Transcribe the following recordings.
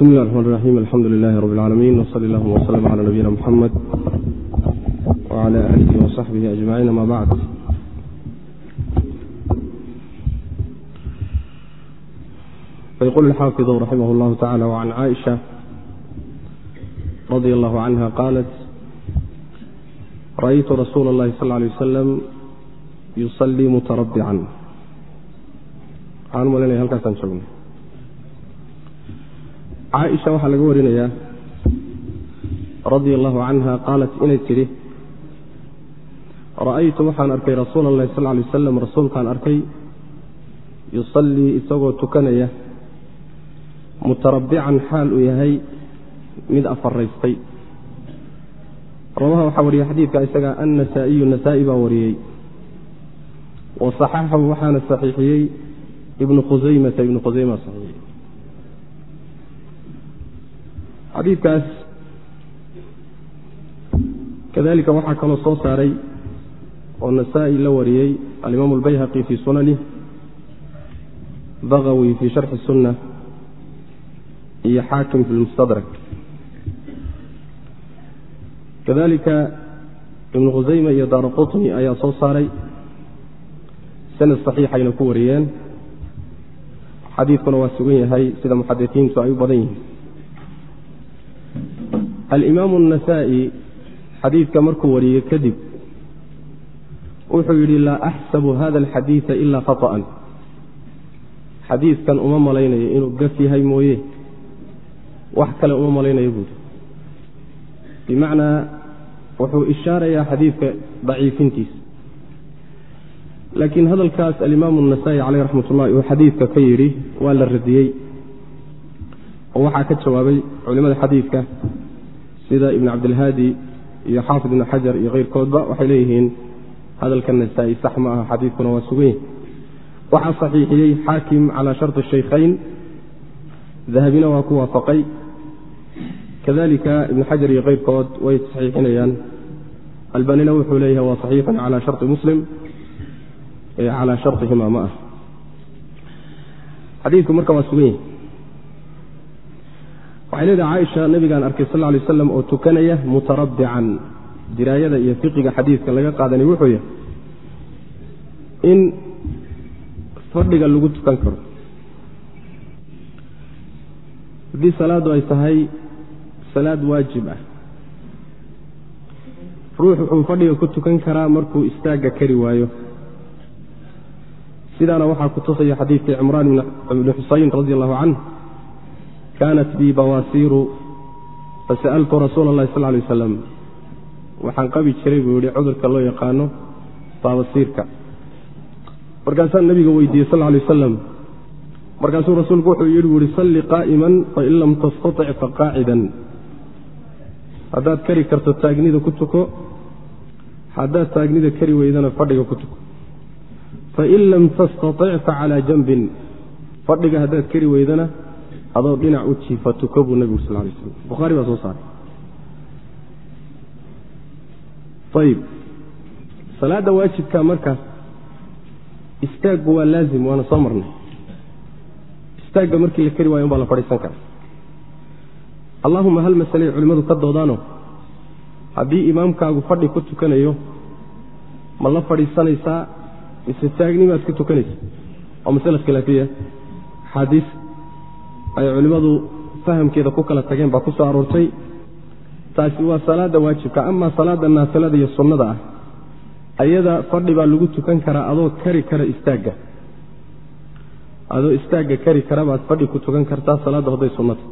bismi اllah الرحman الرaxيim alxamdu lilahi rab اlcaalamiin wsali اllahuma wslm clى nabiyina mxamed wعlى alihi وصaxbihi aجmaciin ama bacd fayqul اlxaafiظu raximah اllahu tacala وcan caaئiشha radi allahu canha qaalat ra'aytu rasuula اllahi sal ه alay wasalam yusalii mutarabbican waxaan malinaya halkaasaan joognay caaisha waxaa laga warinayaa radia allahu canha qaalat inay tidhi ra'aytu waxaan arkay rasuula allahi sal lay wasalam rasuulkaan arkay yusallii isagoo tukanaya mutarabbican xaal uu yahay mid afaraystay rawaha waxaa wariyey xadiidka isaga annasaa'iyu nasaa'i baa wariyey wa saxaxahu waxaana saxiixiyey ibnu khusaymata ibnu khusayma xadiidkaas. Kadalika waxaa kaloo soo saaray oo nasaa-i la wariyey alimaamu albayhaqi fii sunani bagawi fii sharxi sunna iyo xaakim fi lmustadrak kadalika ibnu khusayma iyo daara qutni ayaa soo saaray sanad saxiixayna ku wariyeen. Xadiidkuna waa sugan yahay sida muxadisiintu ay u badan yihiin alimaamu النasaa'i xadiidka markuu wariyey kadib wuxuu yidhi laa axsabu hada alxadiida ilaa khaطأan xadiidkan uma malaynayo inuu gaf yahay mooye wax kale uma malaynayo buuri bimacnaa wuxuu ishaarayaa xadiidka daciifintiisa laakiin hadalkaas alimaamu النasaa'i caleyh raxmat ullahi uu xadiidka ka yidhi waa la radiyey oo waxaa ka jawaabay culimada xadiidka sida ibn cabdilhaadi iyo xaafid ibn xajar iyo keyrkoodba waxay leeyihiin hadalka nasaa-i sax ma aha xadiidkuna waa sugan yahi waxaa saxiixiyey xaakim calaa sharti shaykhayn dahabina waa ku waafaqay. Kadalika ibn xajar iyo keyrkood way saxiixinayaan. Albanina wuxuu leeyahay waa saxiixun calaa shari muslim calaa sharihima ma ah. Xadiidku marka waa sugan yahi waxay leedahay caaisha nabigaan arkay sal lay waslam oo tukanaya mutarabbican. Diraayada iyo fiqiga xadiidka laga qaadanay wuxuu yahay in fadhiga lagu tukan karo haddii salaaddu ay tahay salaad waajib ah ruux wuxuu fadhiga ku tukan karaa markuu istaagga kari waayo. Sidaana waxaa ku tusaya xadiidkii cimraan ibni xusayn radi allahu canh kaanat bii bawaasiiru fasa'altu rasuula allahi sal lay wasalam waxaan qabi jiray buu yihi cudurka loo yaqaano baawasiirka markaasaan nabiga weydiiyey sal lay wasalam markaasuu rasuulku wuxuu yidhi bu ihi salli qaa'iman fain lam tastatic faqaacidan haddaad kari karto taagnida ku tuko haddaad taagnida kari weydana fadhiga ku tuko. Fain lam tastatic facalaa janbin. Fadhiga haddaad kari weydana adoo dhinac u jiifa tuko buu nebigu sal lay slam bukhaari baa soo saaray. Ayib salaadda waajibka marka istaaggu waa laazim waana soo marnay. Istaagga markii la kari waayo un baa la fadhiisan kara allahuma hal masaley culimmadu ka doodaano haddii imaamkaagu fadhi ku tukanayo ma la fadhiisanaysaa? Mise taagnimaad ku tukanaysa? Waa masale khilaafiya axaadiis ay culimmadu fahamkeeda ku kala tageen baa ku soo aroortay. Taasi waa salaadda waajibka amaa salaadda naafilada iyo sunnada ah. Ayada fadhi baa lagu tukan karaa adoo kari kara istaagga adoo istaagga kari kara baad fadhi ku tukan kartaa salaadda hadday sunnata.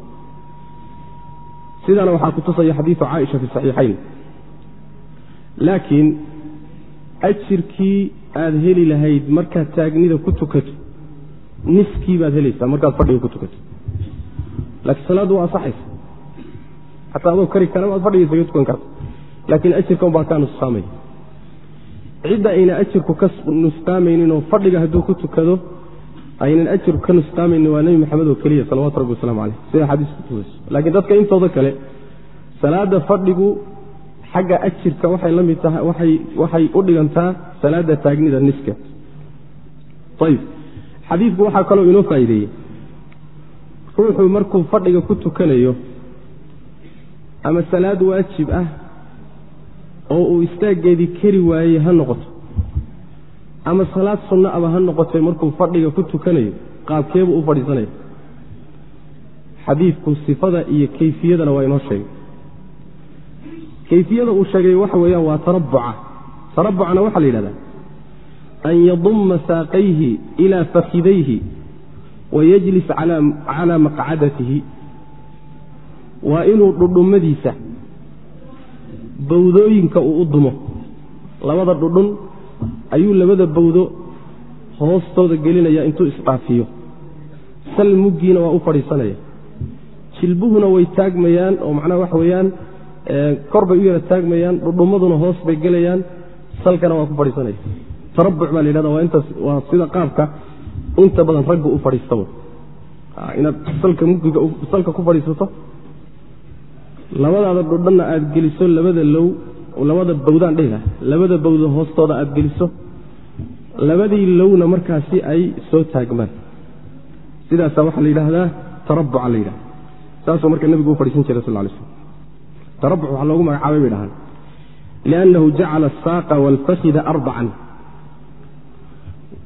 Sidaana waxaa ku tusaya xadiidu caaisha fi saxiixayn. Laakiin ajirkii aad heli lahayd markaad taagnida ku tukato niskii baad helaysaa markaad fadhiga ku tukato laakiin salaaddu waa asaxaysa xataa adoo kari kara waad fadhiga isaga tukan karta laakiin ajirkan baa kaa nusqaamaya cidda ayna ajirku ka nusqaamayninoo fadhiga hadduu ku tukado aynan ajirku ka nusqaamaynin waa nebi maxamed oo keliya salawatu rabbi waslamu caleyh sida xadiisku tusayso laakiin dadka intooda kale salaadda fadhigu xagga ajirka waxay la tahay waxay u dhigantaa salaadda taagnida niska. Ayib xadiidku waxaa kaloo inoo faa'iideeyey ruuxu markuu fadhiga ku tukanayo ama salaad waajib ah oo uu istaaggeedii kari waayey ha noqoto ama salaad sunno aba ha noqotay markuu fadhiga ku tukanayo qaabkeebuu u fadhiisanaya xadiidku sifada iyo kayfiyadana waa inoo sheegay. Kayfiyada uu sheegay waxa weeyaan waa tarabuca tarabucna waxaa la yidhahdaa an yadumma saaqayhi ilaa fakidayhi wayajlis calaa maqcadatihi waa inuu dhudhummadiisa bawdooyinka uu u dumo. labada dhudhun ayuu labada bawdo hoostooda gelinaya intuu isdhaafiyo. sal muggiina waa u fadhiisanaya. jilbuhuna way taagmayaan oo macnaha waxa weeyaan kor bay u yara taagmayaan dhudhummaduna hoos bay gelayaan salkana waa ku fadhiisanaya. tarabuc baa la yidhahda waa intaas waa sida qaabka inta badan ragga u fadhiista w inaad salka muggiga salka ku fadhiisato labadaada dhudhanna aad geliso labada low labada bawdaan dhehila labada bawdo hoostooda aad geliso labadii lowna markaasi ay soo taagmaan. Sidaasaa waxaa la yidhaahdaa tarabuca la yidhahda saasuu marka nebigu u fadhiisan jiray sal lay slm tarabuc waxaa loogu magacaabay bay dhahaan. Liannahu jacala asaaqa waalfakida arbacan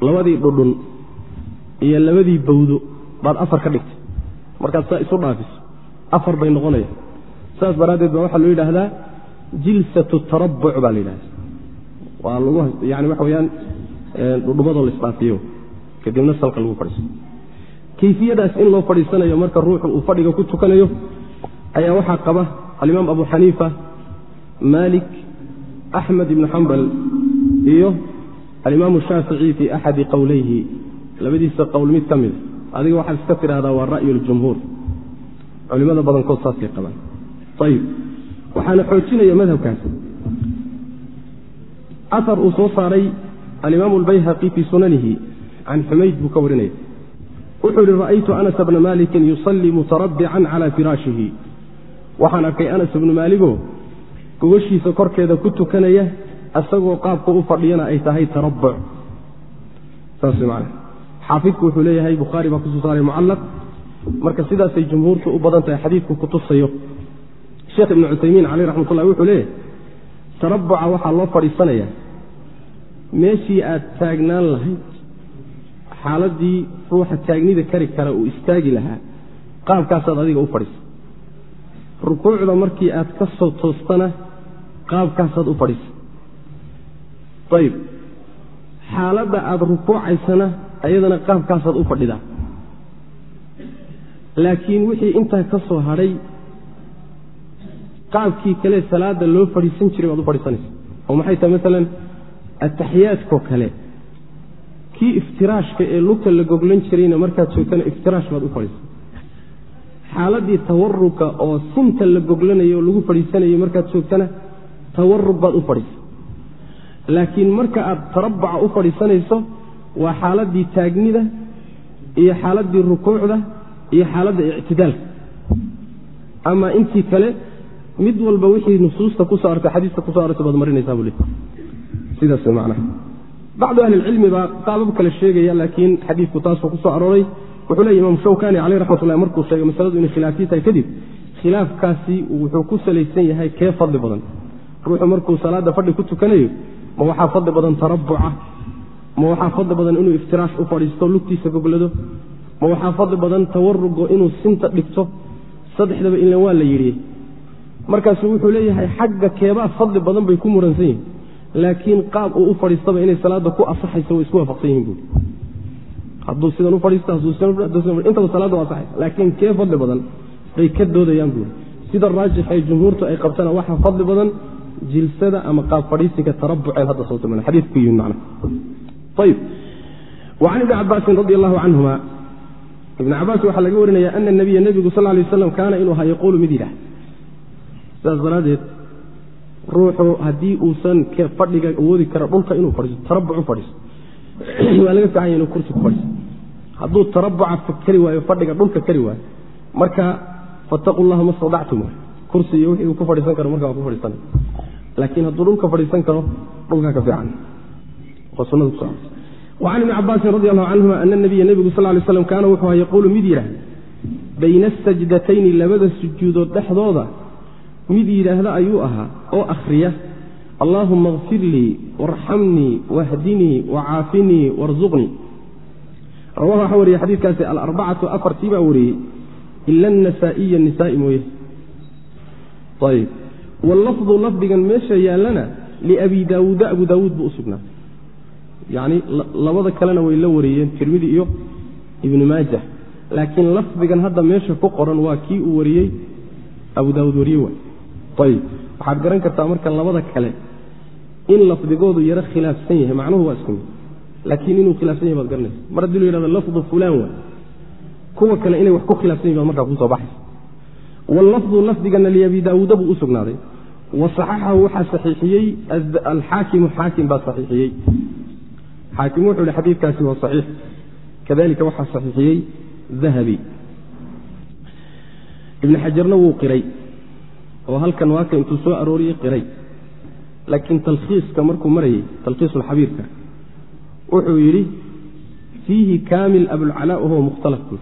labadii dhudhun iyo labadii bawdo baad afar ka dhigtay. Markaad saa isu dhaafiso afar bay noqonayaan. Saas daraaddeed baa waxaa loo yidhaahdaa jilsatu tarabuc baa la yidhahda waa lagu yani waxa weyaan dhudhumadoo la isdhaafiyo kadibna salka lagu fadhiiso kayfiyadaas in loo fadhiisanayo marka ruuxu uu fadhiga ku tukanayo ayaa waxaa qaba alimaam abu xaniifa maalik axmed ibnu xambal iyo alimaamu shaafici fii axadi qowlayhi labadiisa qowl mid ka mida adiga waxaad iska tidhahdaa waa ra'yu ljumhuur culimada badankood saasay qabaan. Ayib waxaana xoojinaya madhabkaas. Aar uu soo saaray alimaamu albayhaqi fii sunanihi can xumayd buu ka warinaya. Wuxuu yihi ra'aytu anas bna malikin yusallii mutarabbican cala firaashihi waxaan arkay anas ibnu maaligoo gogashiisa korkeeda ku tukanaya isagoo qaabka u fadhiyana ay tahay tarabuc saas man xaafidku wuxuu leeyahay bukhaari baa ku soo saaray mucallaq marka sidaasay jumhuurtu u badan tahay xadiidku kutusayo sheekh ibnu cuthaymiin caleyh raxmatullahi wuxuu leeyahay tarabuca waxaa loo fadhiisanayaa meeshii aad taagnaan lahayd xaaladdii ruuxa taagnida kari kara uu istaagi lahaa qaabkaasaad adiga u fadhiisa. Rukuucda markii aad ka soo toostana qaabkaasaad u fadhiisa. Ayib xaaladda aada rukuucaysana ayadana qaabkaasaad u fadhidaa. Laakiin wixii intaa ka soo hadhay qaabkii kale salaada loo fadhiisan jiray baad u fadhiisanaysa. Oo maxay tahay maalan ataxiyaadkoo kale kii iftiraashka ee lugta la goglan jirayna markaad joogtana iftiraash baad u fadhiisa. Xaaladii tawaruga oo sinta la goglanayo oo lagu fadhiisanayo markaad joogtana tawarug baad u fadhiisa. Laakiin marka aad tarabuca u fadhiisanayso waa xaaladii taagnida iyo xaaladii rukuucda iyo xaaladda ictidaalka. Ama intii kale mid walba wixii nusuusta ku soo artay xadiiska ku soo artay baad marinaysaa buu le sidaas macnaha. Bacdu ahli ilcilmi baa qaabab kale sheegaya laakiin xadiidku taasuu ku soo arooray. Wuxuu leeya imaam shawkani caleyh raxmatullahi markuu sheegay masaladu inay khilaafii tahay kadib khilaafkaasi wuxuu ku salaysan yahay kee fadli badan. Ruuxu markuu salaada fadhi ku tukanayo ma waxaa fadli badan tarabuca ma waxaa fadli badan inuu iftiraash u fadhiisto lugtiisa goglado ma waxaa fadli badan tawarugo inuu sinta dhigto. Saddexdaba ilan waa la yidhi. Markaasu wuxuu leeyahay xagga keebaa fadli badan bay ku muransan yihiin laakiin qaab uu u fadhiistaba inay salaada ku asaxayso way isku waafaqsan yihiin buui hadduu sidan u fadhiisto intaba salaada waa asaxaysa laakiin kee fadli badan bay ka doodayaan buuri sida raajix ee jumhuurtu ay qabtana waxaa fadli badan jilsada ama qaab fadhiisiga tarabuceen hadda soo tilmaana xadiis ku yihiin wacan ibni cabaasin radi allahu canhuma ibni cabaas waxaa laga warinaya ana nabiya nebigu sal lay waslam kaana inuu ahaa yaquulu mid yidhaah sidaas daraaddeed ruuxu haddii uusan fadhiga awoodi kara dhulka inuu fadhiiso tarabuc u waa laga fiican ya inuu kursi ku fadhiiso hadduu tarabuca kari waayo fadhiga dhulka kari waayo marka fataquu llaha ma stadactum kursi iyo wixii uu ku fadhiisan karo marka waa ku fadhiisanay laakiin hadduu dhulka fadhiisan karo dhulkaa ka fiican wacan ibni cabaasin radi allahu canhuma ana nabiya nebigu sal lay slam kaana wuxuu aha yaquulu mid yidhaah bayna asajdatayni labada sujuudood dhexdooda. Mid yidhaahda ayuu ahaa oo akhriya allaahuma kfir lii warxamnii wahdinii wacaafinii warzuqnii rawaha waxaa wariyey xadiidkaasi alarbacatu afartii baa wariyey ila anasaa'iya nisaa'i mooye. Ayb wallafdu lafdigan meesha yaallana liabi daawuuda abu daawuud buu u yacni labada kalena way la wariyeen tirmidi iyo ibnu maajah laakiin lafdigan hadda meesha ku qoran waa kii uu wariyey abu daawuud wariye waay. Ayib waxaad garan kartaa marka labada kale in lafdigoodu yaro khilaafsan yahay macnuhu waa isku mid laakiin inuu khilaafsan yahay baad garanaysa. Mar haddii lu yhahdo lafdu fulaan waay. Kuwa kale inay wax ku khilaafsan yahin baad markaa ku soo baxaysa. Wallafdu lafdigana liabi daawuuda buu u wa saxaxahu waxaa saxiixiyey alxaakimu xaakim baa saxiixiyey xaakim wuxuu yihi xadiidkaasi waa saxiix. Kadalika waxaa saxiixiyey dahabi. Ibn xajarna wuu qiray oo halkan waaka intuu soo arooriyey qiray. Laakiin talkhiiska markuu marayey talkhiisulxabiirka wuxuu yidhi fiihi kaamil abulcalaa wahuwa mukhtalaf buu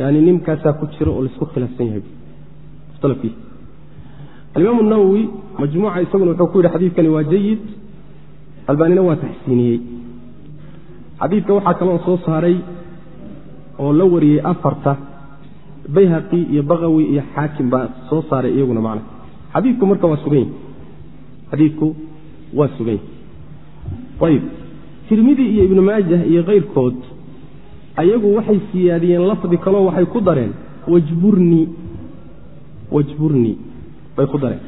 yani ninkaasaa ku jira oo la isku khilaafsan yahay mukhtalafkiisa alimaam nawowi majmuuca isaguna wuxuu ku yidhi xadiidkani waa jayid albaanina waa taxsiiniyey. Xadiidka waxaa kaloo soo saaray oo la wariyey afarta bayhaqi iyo bakawi iyo xaakim baa soo saaray iyaguna macna. Xadiidku marka waa sugan yahy xadiidku waa sugan yahy ayib. Tirmidi iyo ibnu maajah iyo kayrkood ayagu waxay siyaadiyeen lafdi kaloo waxay ku dareen wajburni wajburni bay ku dareen.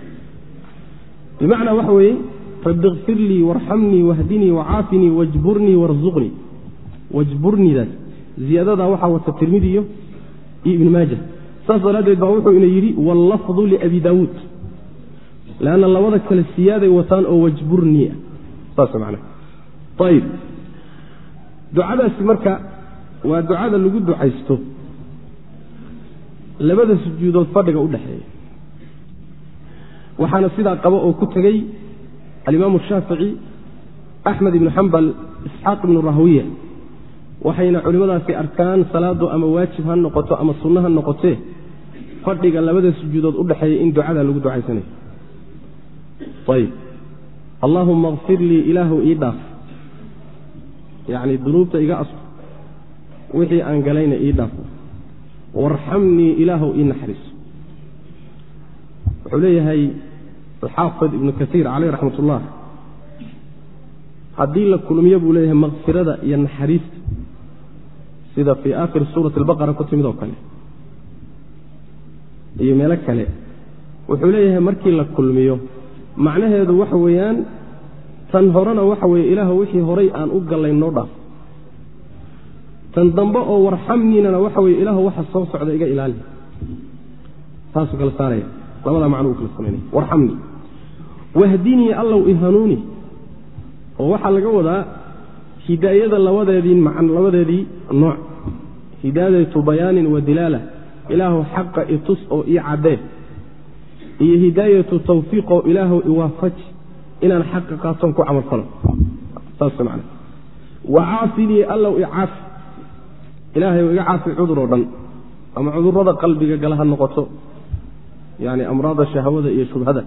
Bimacnaa waxa weeye rabbi kfir lii warxamnii wahdinii wacaafinii wajburnii warzuqnii wajburnidaas ziyaadadaa waxaa wata tirmidi iyo ibn maaja saas daraaddeed baa wuxuu ina yidhi wallafdu liabi daawuud leanna labada kale siyaaday wataan oo wajburnii ah saas man ayib ducadaasi marka waa ducada lagu ducaysto labada sujuudood fadhiga u dhexeeya waxaana sidaa qaba oo ku tegey alimaamu shaafici axmed ibnu xambal isxaaq ibnu rahwiya waxayna culimmadaasi arkaan salaadu ama waajib ha noqoto ama sunno ha noqotee fadhiga labada sujuudood u dhexeeya in ducada lagu ducaysanayo ayib. Allaahuma kfir lii ilaahu ii dhaaf. Yacni dunuubta iga asur wixii aan galayna ii dhaaf. Warxamnii ilaahu ii naxariiso wuxuu leeyahay alxaafid ibnu kaiir caleyh raxmat ullah haddii la kulmiyo buu leeyahay makfirada iyo naxariista sida fii aakhiri suurati albaqara ku timid oo kale. Iyo meelo kale. Wuxuu leeyahay markii la kulmiyo macnaheedu waxa weeyaan tan horena waxa weeye ilaahu wixii horay aan u gallay noo dhaaf. Tan dambe oo warxamniinana waxa weye ilaahu waxa soo socda iga ilaali. Taasuu kala saaraya. Labadaa macno uu kala samaynaya warxamnii wahdinii allow i hanuuni oo waxaa laga wadaa hidaayada labadeedii labadeedii nooc. Hidaayatu bayaanin wa dilaala. Ilaahu xaqa itus oo ii caddee iyo hidaayatu tawfiiq oo ilaahu iwaafaji inaan xaqa qaatoon ku camal falo. Saas man wacaafinii allow i caafi ilaahay iga caafi cudur oo dhan. Ama cudurrada qalbiga gala ha noqoto. Yani amraada shahwada iyo shubhada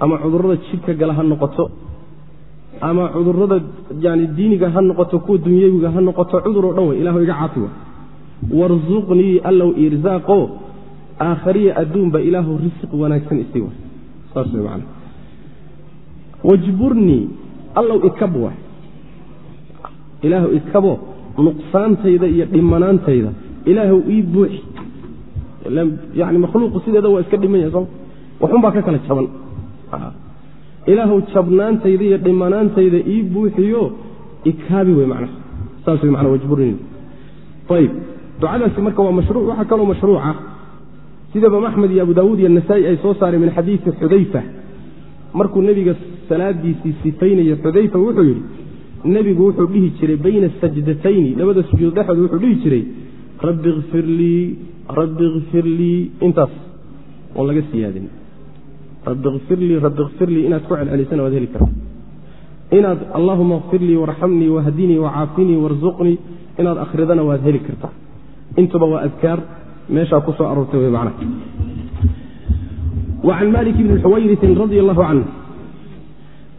ama cudurrada jidhka gala ha noqoto ama cudurrada yani diiniga ha noqoto kuwa dunyawiga ha noqoto cudur oo dhan wey ilahu iga caafi wa warsuqnii allow irsaaqo aakhariya adduunba ilaahu risiq wanaagsan isii wa saas wey man wajburnii allow ikab wa ilaahu ikabo nuqsaantayda iyo dhimanaantayda ilaahu ii buuxi. Yani makhluuqu sideeda waa iska dhiman yahay soo. Waxunbaa ka kala jaban ilaahu jabnaantayda iyo dhimanaantayda ii buuxiyo ikaabi wey macnaha. Saas wey manaa wajburni ayib ducadaasi marka waa mashruuc waxaa kaloo mashruuca sida imaam axmed iyo abu daawuud iyo nasaa'i ay soo saareen min xadiidi xudayfa. Markuu nebiga salaadiisii sifaynayo xudayfa wuxuu yidhi nebigu wuxuu dhihi jiray bayna sajdatayni labada sujuud dhexood wuxuu dhihi jiray rabbi kfir lii rabbi kfir lii intaas. Oon laga siyaadin rabbi kfir lii rabbi kfir lii inaad ku celcelisana waad heli karta. Inaad allaahuma kfir lii warxamnii wahdinii wacaafinii warzuqnii inaad akhridana waad heli kartaa intuba waa adkaar meeshaa ku soo aroortay wey macnaha wa can malik bni xuwayrisin radia allahu canhu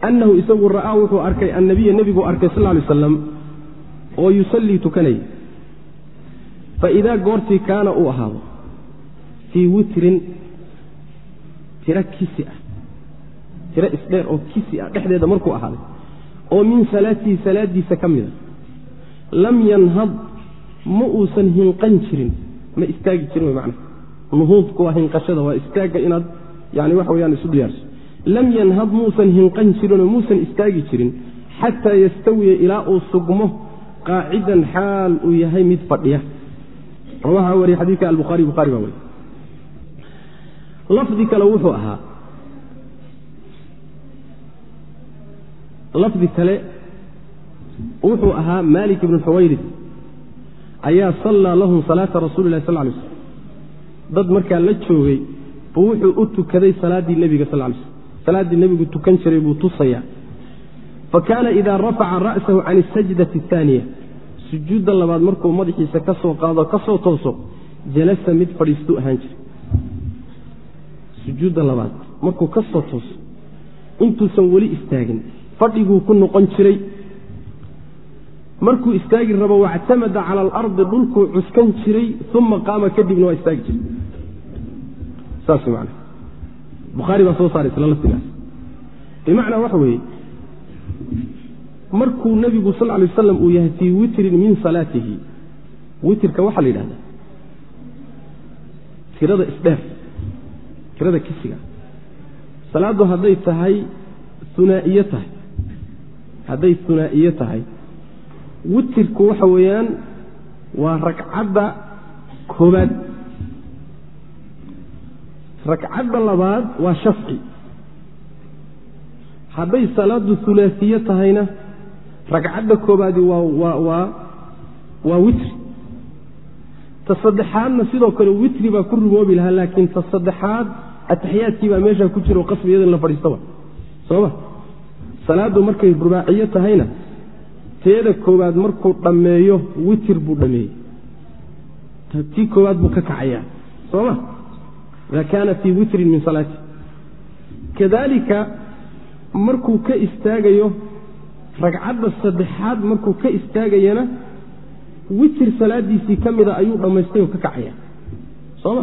annahu isagu ra'aa wuxuu arkay annabiya nebiguu arkay sal ly slam oo yusallii tukanaya faidaa goortii kaana uu ahaado fii witrin tiro kisi ah. Tiro isdheer oo kisi ah dhexdeeda markuu ahaaday. Oo min salaatihi salaadiisa ka mida lam yanhad ma uusan hinqan jirin. Ma istaagi jirin wey macnaha. Nuhuudku waa hinqashada waa istaagga inaad yani waxa weyaan isu diyaarso. Lam yanhad muusan hinqan jirinoo muusan istaagi jirin. Xataa yastawiya ilaa uu sugmo qaacidan xaal uu yahay mid fadhiya. Rawaha wariye xadiidka albuhaari buhari baa weriy lafdi kale wuxuu ahaa lafdi kale wuxuu ahaa malik ibnu xuwayris ayaa sallaa lahum salaata rasuuli lahi sal lay slm dad markaa la joogay buu wuxuu u tukaday salaaddii nebiga sal lay slm salaaddii nebigu tukan jiray buu tusayaa. Fa kaana idaa rafaca ra'sahu can asajdati ahaaniya sujuudda labaad markuu madaxiisa ka soo qaado ka soo tooso jalasa mid fadhiistuu ahaan jiray sujuudda labaad markuu ka soo tooso intuusan weli istaagin fadhiguu ku noqon jiray. Markuu istaagi rabo wactamada cala alardi dhulkuu cuskan jiray uma qaama kadibna waa istaagi jiray. Saas man bukhaari baa soo saaray isla laftigaas. Bimacnaa waxa weeye markuu nebigu sal lay waslam uu yahay fii witrin min salaatihi witrka waxaa la yidhahdaa tirada isdheer tirada kisiga. Salaaddu hadday tahay unaa'iyo tahay. Hadday hunaa'iyo tahay. Witirku waxa weeyaan waa ragcadda koobaad. Ragcadda labaad waa shafci. Hadday salaaddu hulaasiye tahayna ragcadda koobaadi waa waa witri. Ta saddexaadna sidoo kale witri baa ku rumoobi lahaa laakiin ta saddexaad ataxiyaadkii baa meeshaa ku jiro qasbi iyada in la fadhiistaba. Sooma? Salaaddu markay rubaaciyo tahayna teeda koowaad markuu dhammeeyo witir buu dhammeeyey. Tii koowaad buu ka kacayaa. Sooma? Ida kaana fii witrin min salaati. Kadalika markuu ka istaagayo ragcadda saddexaad markuu ka istaagayana witir salaadiisii ka mida ayuu dhammaystay oo ka kacaya sooma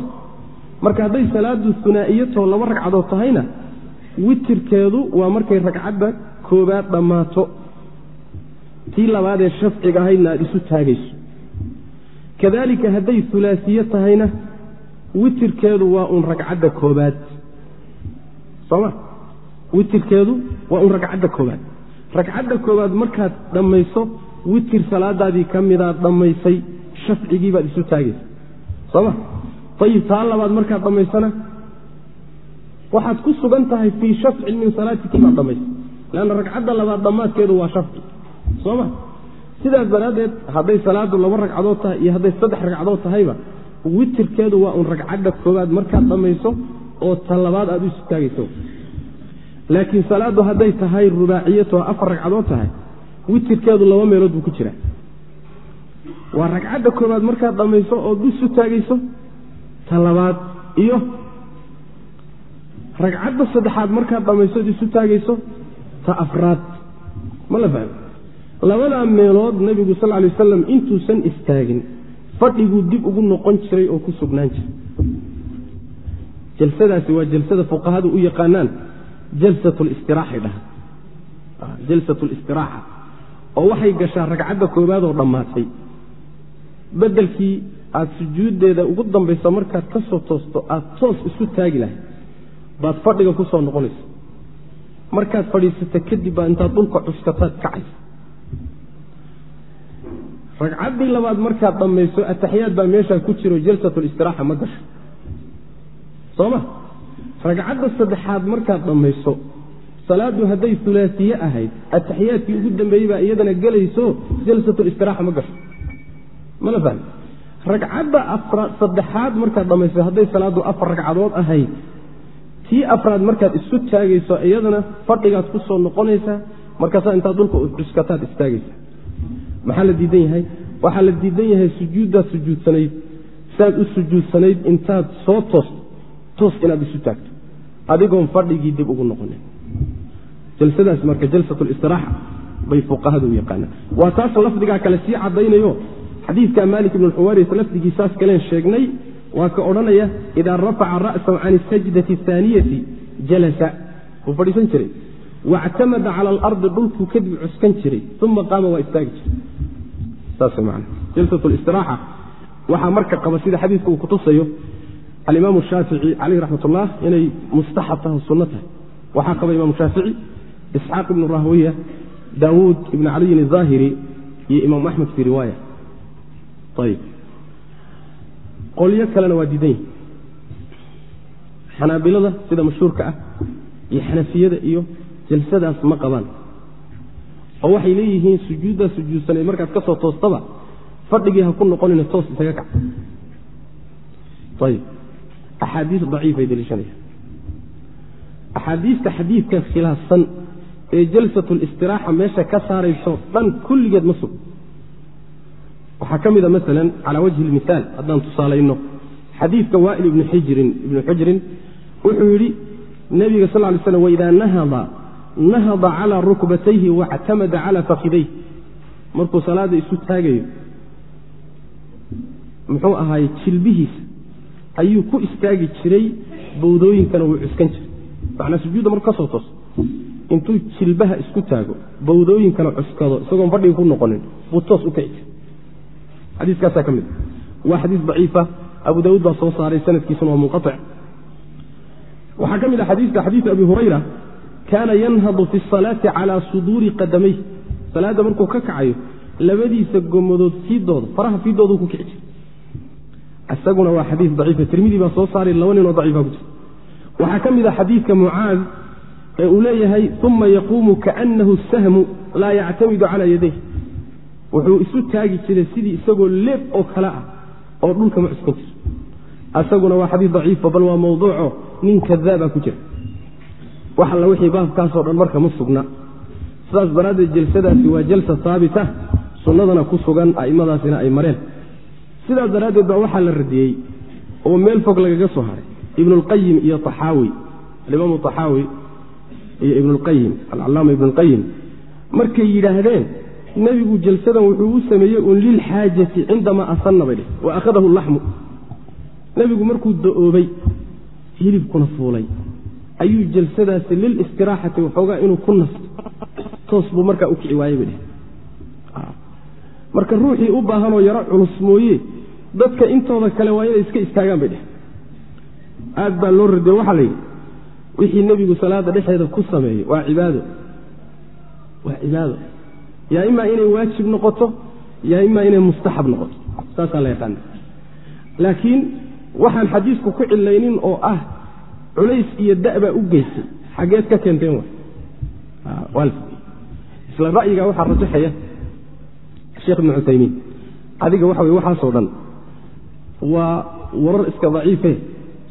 marka hadday salaadu hunaa'iyatoo laba ragcadood tahayna witirkeedu waa markay ragcadda koobaad dhammaato. Tii labaadee shafciga ahaydna aad isu taagayso. Kadalika hadday hulaasiye tahayna witirkeedu waa uun ragcadda koobaad. Sooma witirkeedu waa uun ragcadda koobaad. Ragcadda koobaad markaad dhammayso witir salaadaadii ka midaad dhammaysay shafcigii baad isu taagaysa. Sooma ayib taa labaad markaad dhammaysana waxaad ku sugan tahay fii shafcin min salaatikii baad dhammaysay leanna ragcadda labaad dhammaadkeedu waa shafci sooma sidaas daraaddeed hadday salaadu laba ragcadood tahay iyo hadday saddex ragcadood tahayba witirkeedu waa uun ragcadda koobaad markaad dhammayso oo ta labaad aad u istaagayso laakiin salaaddu hadday tahay rubaaciyatoo afar ragcadood tahay witirkeedu laba meelood buu ku jiraa. Waa ragcadda koobaad markaad dhammayso ood isu taagayso ta labaad iyo ragcadda saddexaad markaad dhammayso ood isu taagayso ta afraad. Ma la fahmi? Labadaa meelood nebigu sal lay wasalam intuusan istaagin fadhiguu dib ugu noqon jiray oo ku sugnaan jiray. Jalsadaasi waa jalsada fuqahadu u yaqaanaan jalsat listiraaxay dhaha jalsat listiraaxa oo waxay gashaa ragcadda koowaad oo dhammaatay. Beddelkii aad sujuuddeeda ugu dambayso markaad ka soo toosto aad toos isu taagi lahay baad fadhiga ku soo noqonaysa markaad fadhiisata kadib baa intaad dhulka cuskataad kacaysa ragcaddii labaad markaad dhammayso ataxiyaad baa meeshaa ku jiro jalsatulistiraxa ma gasho. Soo ma ragcadda saddexaad markaad dhammayso salaaddu hadday hulaasiye ahayd ataxiyaadkii ugu dambeeyey baa iyadana gelayso jalsatulistiraxa ma gasho. Ma la fahmi ragcadda saddexaad markaad dhammayso hadday salaaddu afar ragcadood ahayd tii afraad markaad isu taagayso iyadana fadhigaad ku soo noqonaysaa markaasaa intaad dhulka cuskataad istaagaysa. Maxaa la diidan yahay? Waxaa la diidan yahay sujuuddaad sujuudsanayd. Saad u sujuudsanayd intaad soo toosto toos inaad isu taagto. Adigoon fadhigii dib ugu noqonin. Jalsadaas marka jalsat listiraaxa bay fuqahadu u yaqaanaan. Waa taas lafdigaa kale sii caddaynayo xadiidka maalik ibn xuwaris lafdigii saas kaleen sheegnay waa ka odhanaya idaa rafaca ra'sahu can isajdati aaniyati jalasa. Wuu fadhiisan jiray. Wactamada cala alardi dhulkuu kadib cuskan jiray uma qaama waa istaagi jiray. Saas man jalsat listiraaxa waxaa marka qaba sida xadiidka uu kutusayo alimaamu shaafici caleyh raxmat ullah inay mustaxab tahay sunno tahay. Waxaa qaba imaamu shaafici isxaaq ibnu rahwiya daawuud ibn caliyin azaahiri iyo imaam axmed fii riwaaya qolyo kalena waa diidan yihi xanaabilada sida mashhuurka ah iyo xanafiyada iyo jalsadaas ma qabaan oo waxay leeyihiin sujuuddaa sujuudsaneed markaad ka soo toostaba fadhigii ha ku noqonina toos isaga kac ayb axaadiis daciifay deliishanaya axaadiista xadiidkan khilaafsan ee jalsat listiraaxa meesha ka saarayso dhan kulligeed ma sug waxaa ka mida maala calaa wajhi lmihaal haddaan tusaalayno. Xadiidka waail ibnu xujrin wuxuu yidhi nebiga sal ly slam waidaa nahada nahada calaa rukbatayhi wactamada calaa fakidayh markuu salaadda isu taagayo muxuu ahaay jilbihiisa ayuu ku istaagi jiray bawdooyinkana wuu cuskan jiray. Macnaa sujuudda marku ka soo tooso intuu jilbaha isku taago bawdooyinkana cuskado isagoon fadhiga ku noqonin buu toos u kici jiray xadiiskaasaa ka mid waa xadiis daciifa. Abu daauud baa soo saaray sanadkiisuna waa munqaic waxaa ka mid a xadiiska xadiiu abi hurayra kaana yanhadu fi salaati calaa suduuri qadamay. Salaadda markuu ka kacayo labadiisa gomadood fiidooda faraha fiidoodu ku kici jira isaguna waa xadiis daciifa. Tirmidi baa soo saaray laba ninoo daciifa ku jira. Waxaa ka mid a xadiidka mucaad ee uu leeyahay uma yaquumu kaanahu sahmu laa yactamidu calaa yadayh wuxuu isu taagi jiray sidii isagoo leeb oo kale ah oo dhulkama cuskan jira isaguna waa xadiis daciifo bal waa mawduuco nin kadaaba ku jira. Wax alla wixii baabkaasoo dhan marka ma sugna. Sidaas daraaddeed jalsadaasi waa jalsa haabita sunnadana ku sugan a'immadaasina ay mareen. Sidaas daraaddeed baa waxaa la radiyey oo meel fog lagaga soo haray. Ibnulqayim iyo axaawi alimaamu axaawi iyo ibnulqayim alcallaama ibnulqayim markay yidhaahdeen nebigu jalsadan wuxuu u sameeyey un lilxaajati cindamaa asanna bay dheh wa akhadahu laxmu. Nebigu markuu da'oobay hilibkuna fuulay. Ayuu jalsadaasi lilistiraaxati waxoogaa inuu ku nasto. Toos buu markaa u kici waayey bay dheh marka ruuxii u baahanoo yaro culus mooye dadka intooda kale waa inay iska istaagaan bay dheh aad baa loo radiyey waxaa la yidhi wixii nebigu salaadda dhexeeda ku sameeyey waa cibaado. Waa cibaado yaa imaa inay waajib noqoto yaa imaa inay mustaxab noqoto. Saasaa la yaqaana laakiin waxaan xadiisku ku cilaynin oo ah culays iyo da'baa u geysay xaggeed ka keenteen wa isla ra'yigaa waxaa rajaxaya sheekh ibnu cuthaymiin adiga waxa weye waxaasoo dhan. Waa warar iska daciife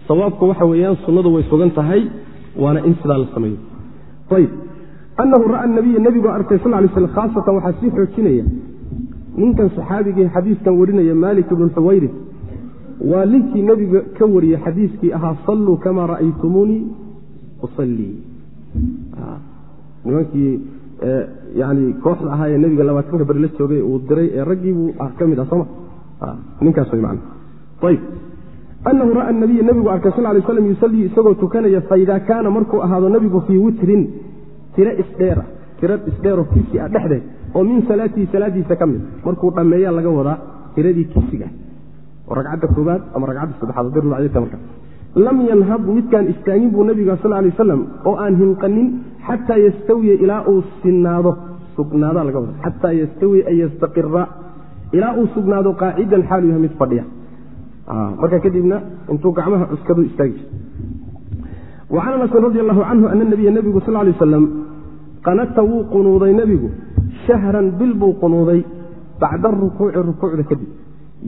sawaabku waxa weeyaan sunnadu way sugan tahay waana in sidaa la sameeyo. Ayb anahu ra'a nabiya nebigoo arkay sal lay slam khaasatan waxaa sii xoojinaya ninkan saxaabigii xadiiskan warinaya malik ibnu xuwayris waa ninkii nebiga ka wariyey xadiiskii ahaa salluu kamaa ra'aytumuunii usallii nimankii yani kooxda ahaa ee nebiga labaatanka beri la joogay uu diray ee raggiibuu ka mid ah sooma ninkaas way man ayb anahu ra'a nabiya nebigu arkay sal lay slam yusallii isagoo tukanaya faidaa kaana markuu ahaado nebigu fii witrin tiro isdheera tiro isdheeroo kisi ah dhexdeed oo min salaatihi salaadiisa ka mid markuu dhammeeyaa laga wadaa tiradii kisiga oo ragcadda koobaad ama ragcadda saddexaad dirulacdata marka lam yanhab midkaan istaagin buu nebiga sal lay wasalam oo aan hinqanin xataa yastawiya ilaa uu sinaado sugnaada laga wada xataa yastawiya an yastaqira ilaa uu sugnaado qaacidan xaalu yahay mid fadhiya. Marka kadibna intuu gacmaha cuskadu istaagi jir wa can anasin radi allahu canhu ana nabiya nebigu sal lay waslam qanata wuu qunuuday nebigu shahran bil buu qunuuday bacda rukuuci rukuucda kadib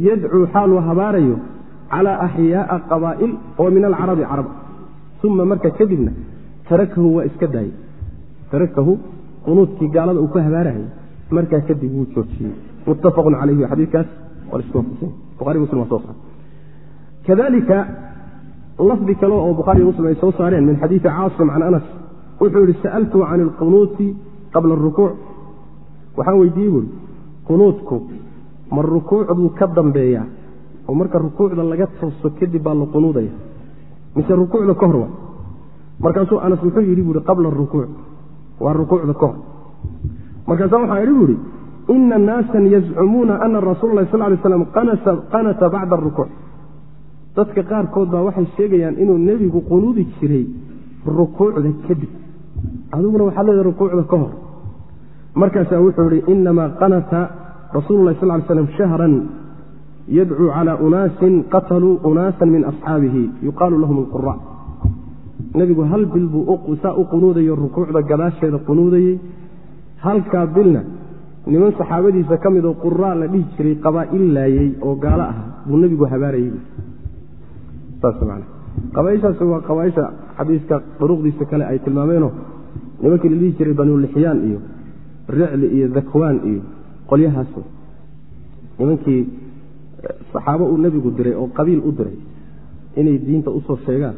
yadcuu xaaluu habaarayo calaa axyaaa qabaa'il oo min alcarabi carab uma marka kadibna tarakahu waa iska daayey tarakahu qunuudkii gaalada uu ku habaarahayay markaa kadib wuu joojiyey muttafaqun calayhi xadiikaas waafaqsan buhari muslim waa soo saar lafdi kale oo bukhaariy muslim ay soo saareen min xadiidi caasim can anas wuxuu yihi sa'altu can alqunuuti qabla arukuuc waxaan weydiiyey buuri qunuudku ma rukuucduu ka dambeeyaa oo marka rukuucda laga tooso kadib baa la qunuudaya? Mise rukuucda ka hor wa markaasuu anas wuxuu yidhi buui qabla arukuuc waa rukuucda ka hor. Markaasa waxaa idhi buuhi ina naasan yazcumuuna ana rasuula sal lay slam qanata bacda arukuuc dadka qaarkood baa waxay sheegayaan inuu nebigu qunuudi jiray rukuucda kadib. Adiguna waxaad leedahay rukuucda ka hor. Markaasaa wuxuu yihi inamaa qanata rasuulu lah sal ly slam shahran yadcuu cala unaasin qataluu unaasan min asxaabihi yuqaalu lahum alqura nebigu hal bil buu saa u qunuudayo rukuucda gadaasheeda qunuudayey halkaa bilna niman saxaabadiisa ka midoo quraa la dhihi jiray qabaa'il laayey oo gaalo ah buu nebigu habaarayey qabaaishaasi waa qabaaisha xadiiska duruqdiisa kale ay tilmaameenoo nimankii la dhihi jiray banulixyaan iyo ricli iyo dakwaan iyo qolyahaas. Nimankii saxaabo uu nebigu diray oo qabiil u diray inay diinta u soo sheegaan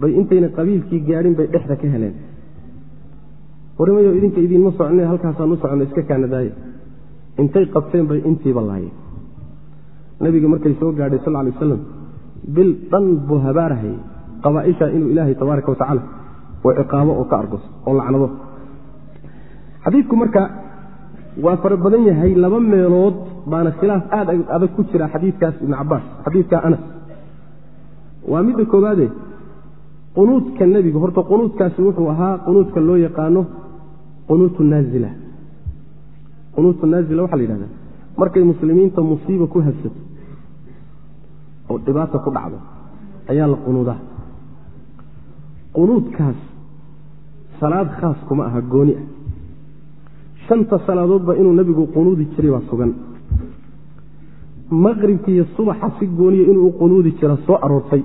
bay intayna qabiilkii gaadhin bay dhexda ka heleen. Warimayo idinka idiinma socne halkaasaan u soconno iska kaanadaaya intay qabteen bay intiiba laayeen nebiga markay soo gaadhay sal lay waslam bil dhan buu habaarahayay qabaaisha inuu ilaahay tabaaraka watacaala oo ciqaabo oo ka argos oo lacnado. Xadiidku marka waa fara badan yahay laba meelood baana khilaaf aad adag ku jira xadiidkaas ibn cabaas xadiidka anas. Waa midda koowaade qunuudka nebigu horta qunuudkaasi wuxuu ahaa qunuudka loo yaqaano qunuutu naazila. Qunuutu naazila waxaa la yidhahdaa markay muslimiinta musiiba ku habsato oo dhibaata ku dhacdo ayaa la qunuudaa. Qunuudkaas salaad khaas kuma aha gooni ah. Shanta salaadoodba inuu nebigu qunuudi jiray baa sugan. Maqribka iyo subaxa si gooniya inuu qunuudi jira soo aroortay.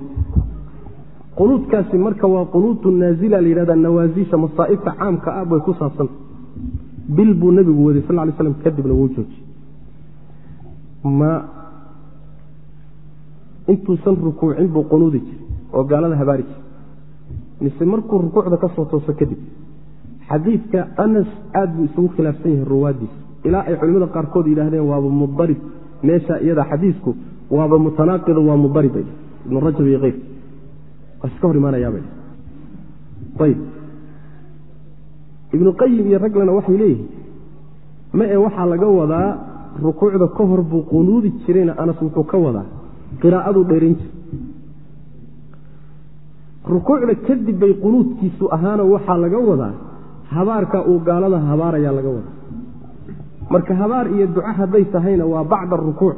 Qunuudkaasi marka waa qunuudu naazila la yidhahda nawaasiisha masaa'ibta caamka ah bay ku saabsanta bil buu nebigu waday sal lay slam kadibna wuu joojiyey intuusan rukuucin buu qunuudi jiray oo gaalada habaari jiray. Mise markuu rukuucda ka soo tooso kadib xadiidka anas aad buu isugu khilaafsan yahay ruwaadiisa. Ilaa ay culimmada qaarkood yidhaahdeen waaba mudarib. Meesha iyada xadiisku waaba mutanaaqido waa mudarib. Bay ibnu rajab iyo eyr waa iska hor imaanayaabay ayb ibnu qayim iyo raglena waxay leeyihiin ma e waxaa laga wadaa rukuucda ka hor buu qunuudi jirayna anas wuxuu ka wadaa qiraa'aduu dheerayn jira rukuucda kadib bay qunuudkiisu ahaana waxaa laga wadaa habaarka uu gaalada habaarayaa laga wadaa. Marka habaar iyo duco hadday tahayna waa bacda rukuuc.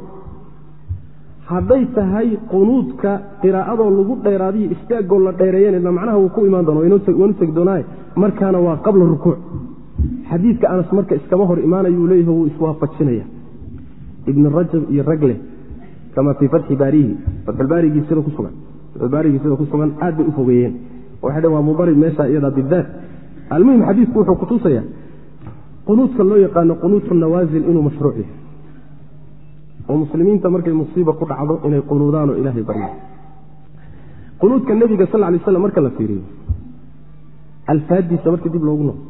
Hadday tahay qunuudka qiraa'adoo lagu dheeraadiyo istaagoo la dheereeyanna macnaha wuu ku imaan doona waanu tegi doonaaye markaana waa qabla rukuuc. Xadiidka anas marka iskama hor imaanayuu leeyahay wuu iswaafajinaya. Ibn rajab iyo ragle kama fii fatxi baarihi fatxulbaarigii sida ku sugan aad bay u fogeeyeen waxay dhn waa mudarib meesha iyadaa bidaat almuhim xadiidku wuxuu kutusaya qunuudka loo yaqaano qunuutu nawaasil inuu mashruuc yahay oo muslimiinta markay musiiba ku dhacdo inay qunuudaan oo ilaahay baryaan qunuudka nebiga sal lay slam marka la fiiriyo alfaadiisa marka dib loogu noqo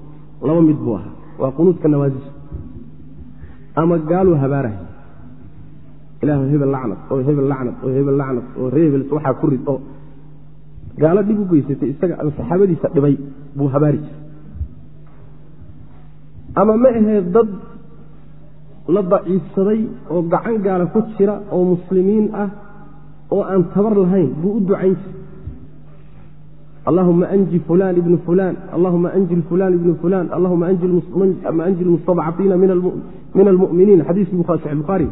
laba mid buu ahaa waa qunuudka nawaasilka ama gaaluu habaarahay ilaahu hebel lacnad oo hebel lacnad oo hebel lacnad oo reebel waxaa ku rid oo gaalo dhib u geysatay isaga ama saxaabadiisa dhibay buu habaari jiray. Ama ma ahee dad la daciifsaday oo gacan gaala ku jira oo muslimiin ah oo aan tabar lahayn buu u ducayn jiray. Allahuma anji fulan ibnu fulan allahuma anji fulan ibnu fulan allahuma anji lmustadcafiina min almuminiin. Xadiiskii saxix bukhaari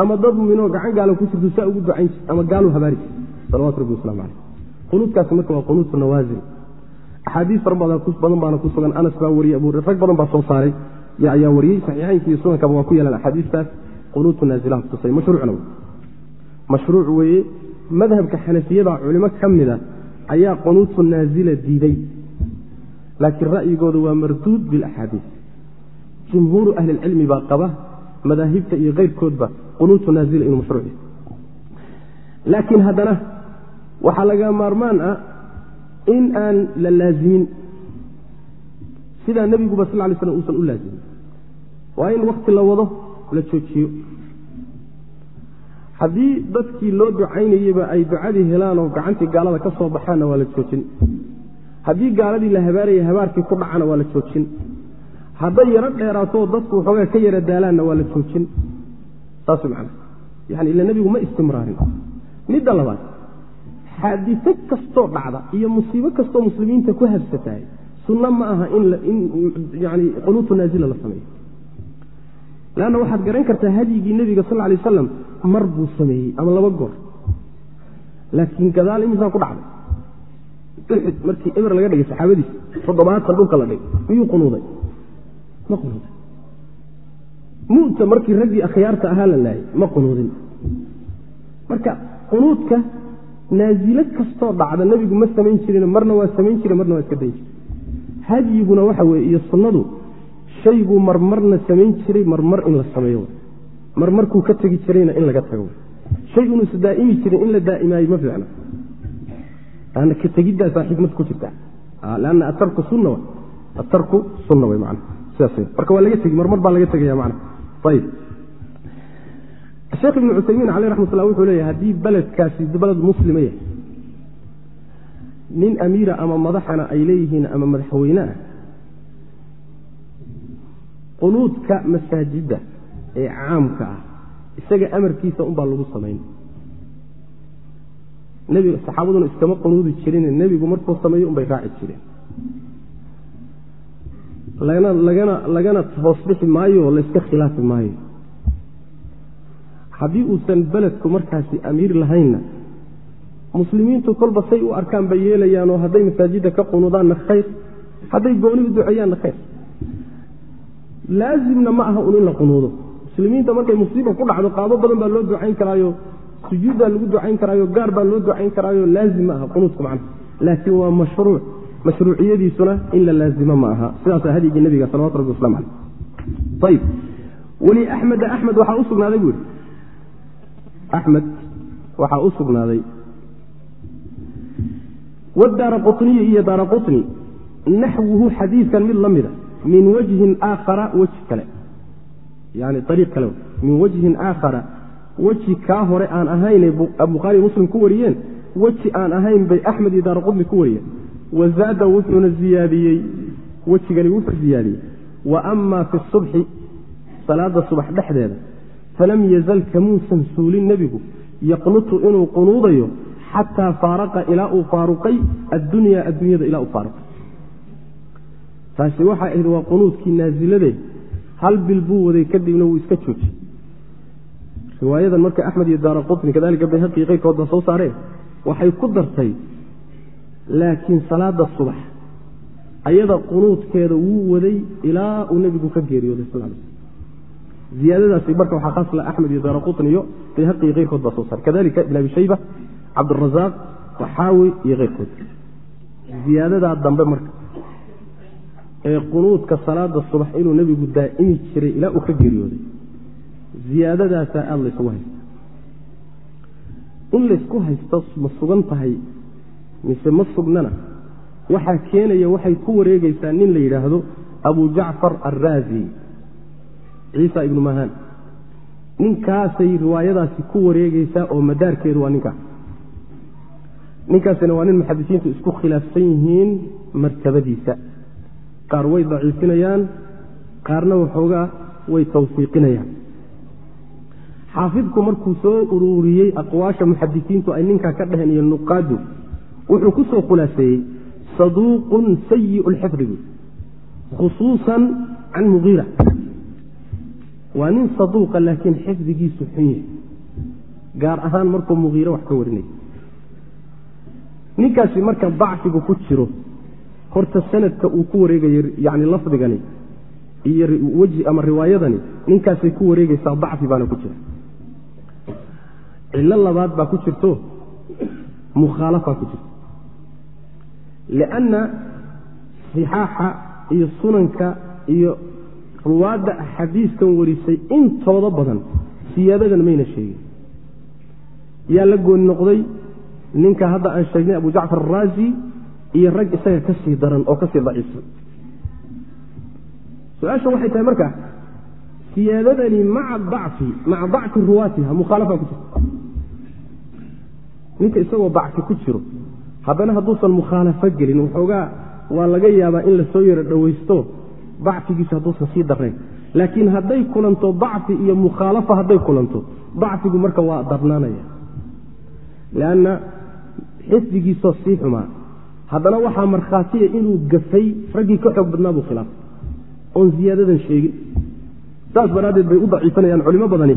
ama dad muminoo gacan gaala ku jirtu saa ugu ducayn jir ama gaaluu habaari jir salawatu rabbi waslamu caleyh qunuudkaasi marka waa qunuutu nawaasil axaadiis fara badan baana ku sugan anas baa wariyey abu rag badan baa soo saaray. Ayaa wariyey saxiixaynka iyo sunankaba waa ku yeelaan axaadiistaas. Qunuutu naazilaha kutusay mashruucna mashruuc weeye madhabka xanafiyada culimo ka mida ayaa qunuutu naazila diiday. Laakiin ra'yigooda waa marduud bilaxaadiis jumhuuru ahlilcilmi baa qaba madaahibta iyo keyrkoodba qunuutu naazila inuu mashruuc yahay. Laakiin haddana waxaa laga maarmaan ah in aan la laazimin sidaa nebiguba sal lay slam uusan u laazimin waa in wakti la wado la joojiyo. Haddii dadkii loo ducaynayeyba ay ducadii helaan oo gacantii gaalada ka soo baxaanna waa la joojin. Haddii gaaladii la habaaraya habaarkii ku dhacana waa la joojin. Hadday yaro dheeraatoo dadku waxoogaa ka yara daalaanna waa la joojin saas man yani ila nebigu ma istimraarin. Midda labaad xaadise kastoo dhacda iyo musiibo kastoo muslimiinta ku habsatahay sunno ma aha in yani qunuutu naazila la sameeyo. Leanna waxaad garan kartaa hadyigii nebiga sal lay wasalam mar buu sameeyey ama laba goor. Laakiin gadaal imisaa ku dhacday. Uxud markii eber laga dhigay saxaabadiis toddobaatan dhulka la dhigay miyuu qunuuday? Ma qunuuday mu'ta markii raggii akhyaarta ahaa la laayay ma qunuudin. Marka qunuudka naasilo kastoo dhacda nebigu ma samayn jirin marna waa samayn jire marna waa iska dayn jire hadyiguna waxa weye iyo sunnadu shayguu marmarna samayn jiray marmar in la sameeyo. Marmarkuu ka tegi jirayna in laga tago. Shay inuusa daa'imi jirin in la daa'imaayo ma fiicna. Ana ka tegidaasaa xikmad ku jirta. Lanna atarku sunna atarku sunna wey man sidaas marka waa laga tegi marmar baa laga tegaya ayib sheekh ibnu cuthaymiin caleyh raxmat ullah wuxuu leeyahy haddii beledkaasi beled muslima yahay nin amiira ama madaxana ay leeyihiin ama madaxweyne ah qunuudka masaajidda ee caamka ah isaga amarkiisa unbaa lagu samayn. Saxaabaduna iskama qunuudi jirine nebigu markuu sameeyo unbay raaci jireen lagana lagana lagana hoos dhixi maayo layska khilaafi maayo. Haddii uusan beledku markaasi amiir lahaynna muslimiintu kolba say u arkaan bay yeelayaan oo hadday masaajidda ka qunuudaanna khayr hadday gooni u duceeyaanna khayr. Laazimna ma aha un in la qunuudo. Muslimiinta markay musiiba ku dhacdo qaabo badan baa loo ducayn karaayo sujuuddaa lagu ducayn karaayo gaar baa loo ducayn karaayo laazim ma aha qunuudku macna laakiin waa mashruuc mashruuciyadiisuna in la laazimo ma aha. Sidaasaa hadyigii nabiga salawatu rabbi waslamu caleyh ayib weli axmeda axmed waxaa u sugnaaday buu yihi axmed waxaa u sugnaaday. Wadaara quniyi iyo daara quni naxwuhu xadiidkan mid la mida min wajhin aakhara weji kale. Yani ariiq kale. Min wajhin aakhara. Weji kaa hore aan ahaynay bukhaari muslim ku wariyeen. Weji aan ahayn bay axmed iyo daara qutni ku wariyeen wazaada wuxuuna ziyaadiyey wejigani wuxuu ziyaadiyey. Wa ama fi subxi salaada subax dhexdeeda falam yazal kamuusan suulin nebigu yaqnutu inuu qunuudayo xataa faaraqa ilaa uu faaruqay addunya addunyada ilaa uu faaruqay. Taasi waxay ahayd waa qunuudkii naasilade hal bil buu waday kadibna wuu iska joojiyey. Riwaayadan marka axmed iyo daara qutni kadalika bayhaqi keyrkood ba soo saareen waxay ku dartay laakiin salaada subax ayada qunuudkeeda wuu waday ilaa uu nebigu ka geeriyooday sal l ziyaadadaasi marka waxaa khaasla axmed iyo daara qutni iyo bayhaqi iyo keyrkood baa soo saaray kadalika ibn abi shayba cabdirazaaq waxaawi iyo keyrkood ziyaadadaa dambe marka ee qunuudka salaada subax inuu nebigu daa'imi jiray ilaa uu ka geeriyooday ziyaadadaasaa aada laysugu haysta. In laysku haysto ma sugan tahay mise ma sugnana waxaa keenaya waxay ku wareegaysaa nin la yidhaahdo abu jacfar alraazi ciisa ibnu mahaan. Ninkaasay riwaayadaasi ku wareegaysaa oo madaarkeedu waa ninkaas ninkaasina waa nin muxadisiintu isku khilaafsan yihiin martabadiisa. Qaar way daciifinayaan qaarna waxoogaa way tawsiiqinayaan. Xaafidku markuu soo ururiyey aqwaasha muxadisiintu ay ninkaa ka dhaheen iyo nuqaadu wuxuu ku soo khulaaseeyey saduuqun sayiu lxifdigu khusuusan can mugiira waa nin saduuqa laakiin xifdigiisu xun yahay gaar ahaan markuu mugiire wax ka warinay. Ninkaasi marka dacfigu ku jiro horta sanadka uu ku wareegayo yani lafdigani iyo weji ama riwaayadani ninkaasay ku wareegaysaa dacfi baana ku jira. Cillo labaad baa ku jirto mukhaalafaa ku jirto lianna sixaaxa iyo sunanka iyo ruwaadda axaadiistan warisay intooda badan siyaadadan mayna sheegin. Yaa la gooni noqday ninka hadda aan sheegnay abu jacfar araazi iyo rag isaga ka sii daran oo ka sii daciifsan. Su'aasha waxay tahay marka siyaadadani maca dacfi maca dacfi ruwaatiha mukhaalafa ku jirta ninka isagoo dacfi ku jiro haddana hadduusan mukhaalafo gelin waxoogaa waa laga yaabaa in la soo yaro dhowaysto dacfigiisu hadduusan sii darnayn. Laakiin hadday kulanto dacfi iyo mukhaalafa hadday kulanto dacfigu marka waa darnaanaya. Lanna xifdigiisoo sii xumaa. Haddana waxaa markhaatiya inuu gafay raggii ka xoog badnaa buu khilaafay oon ziyaadadan sheegin. Saas daraaddeed bay u daciifinayaan culimo badani.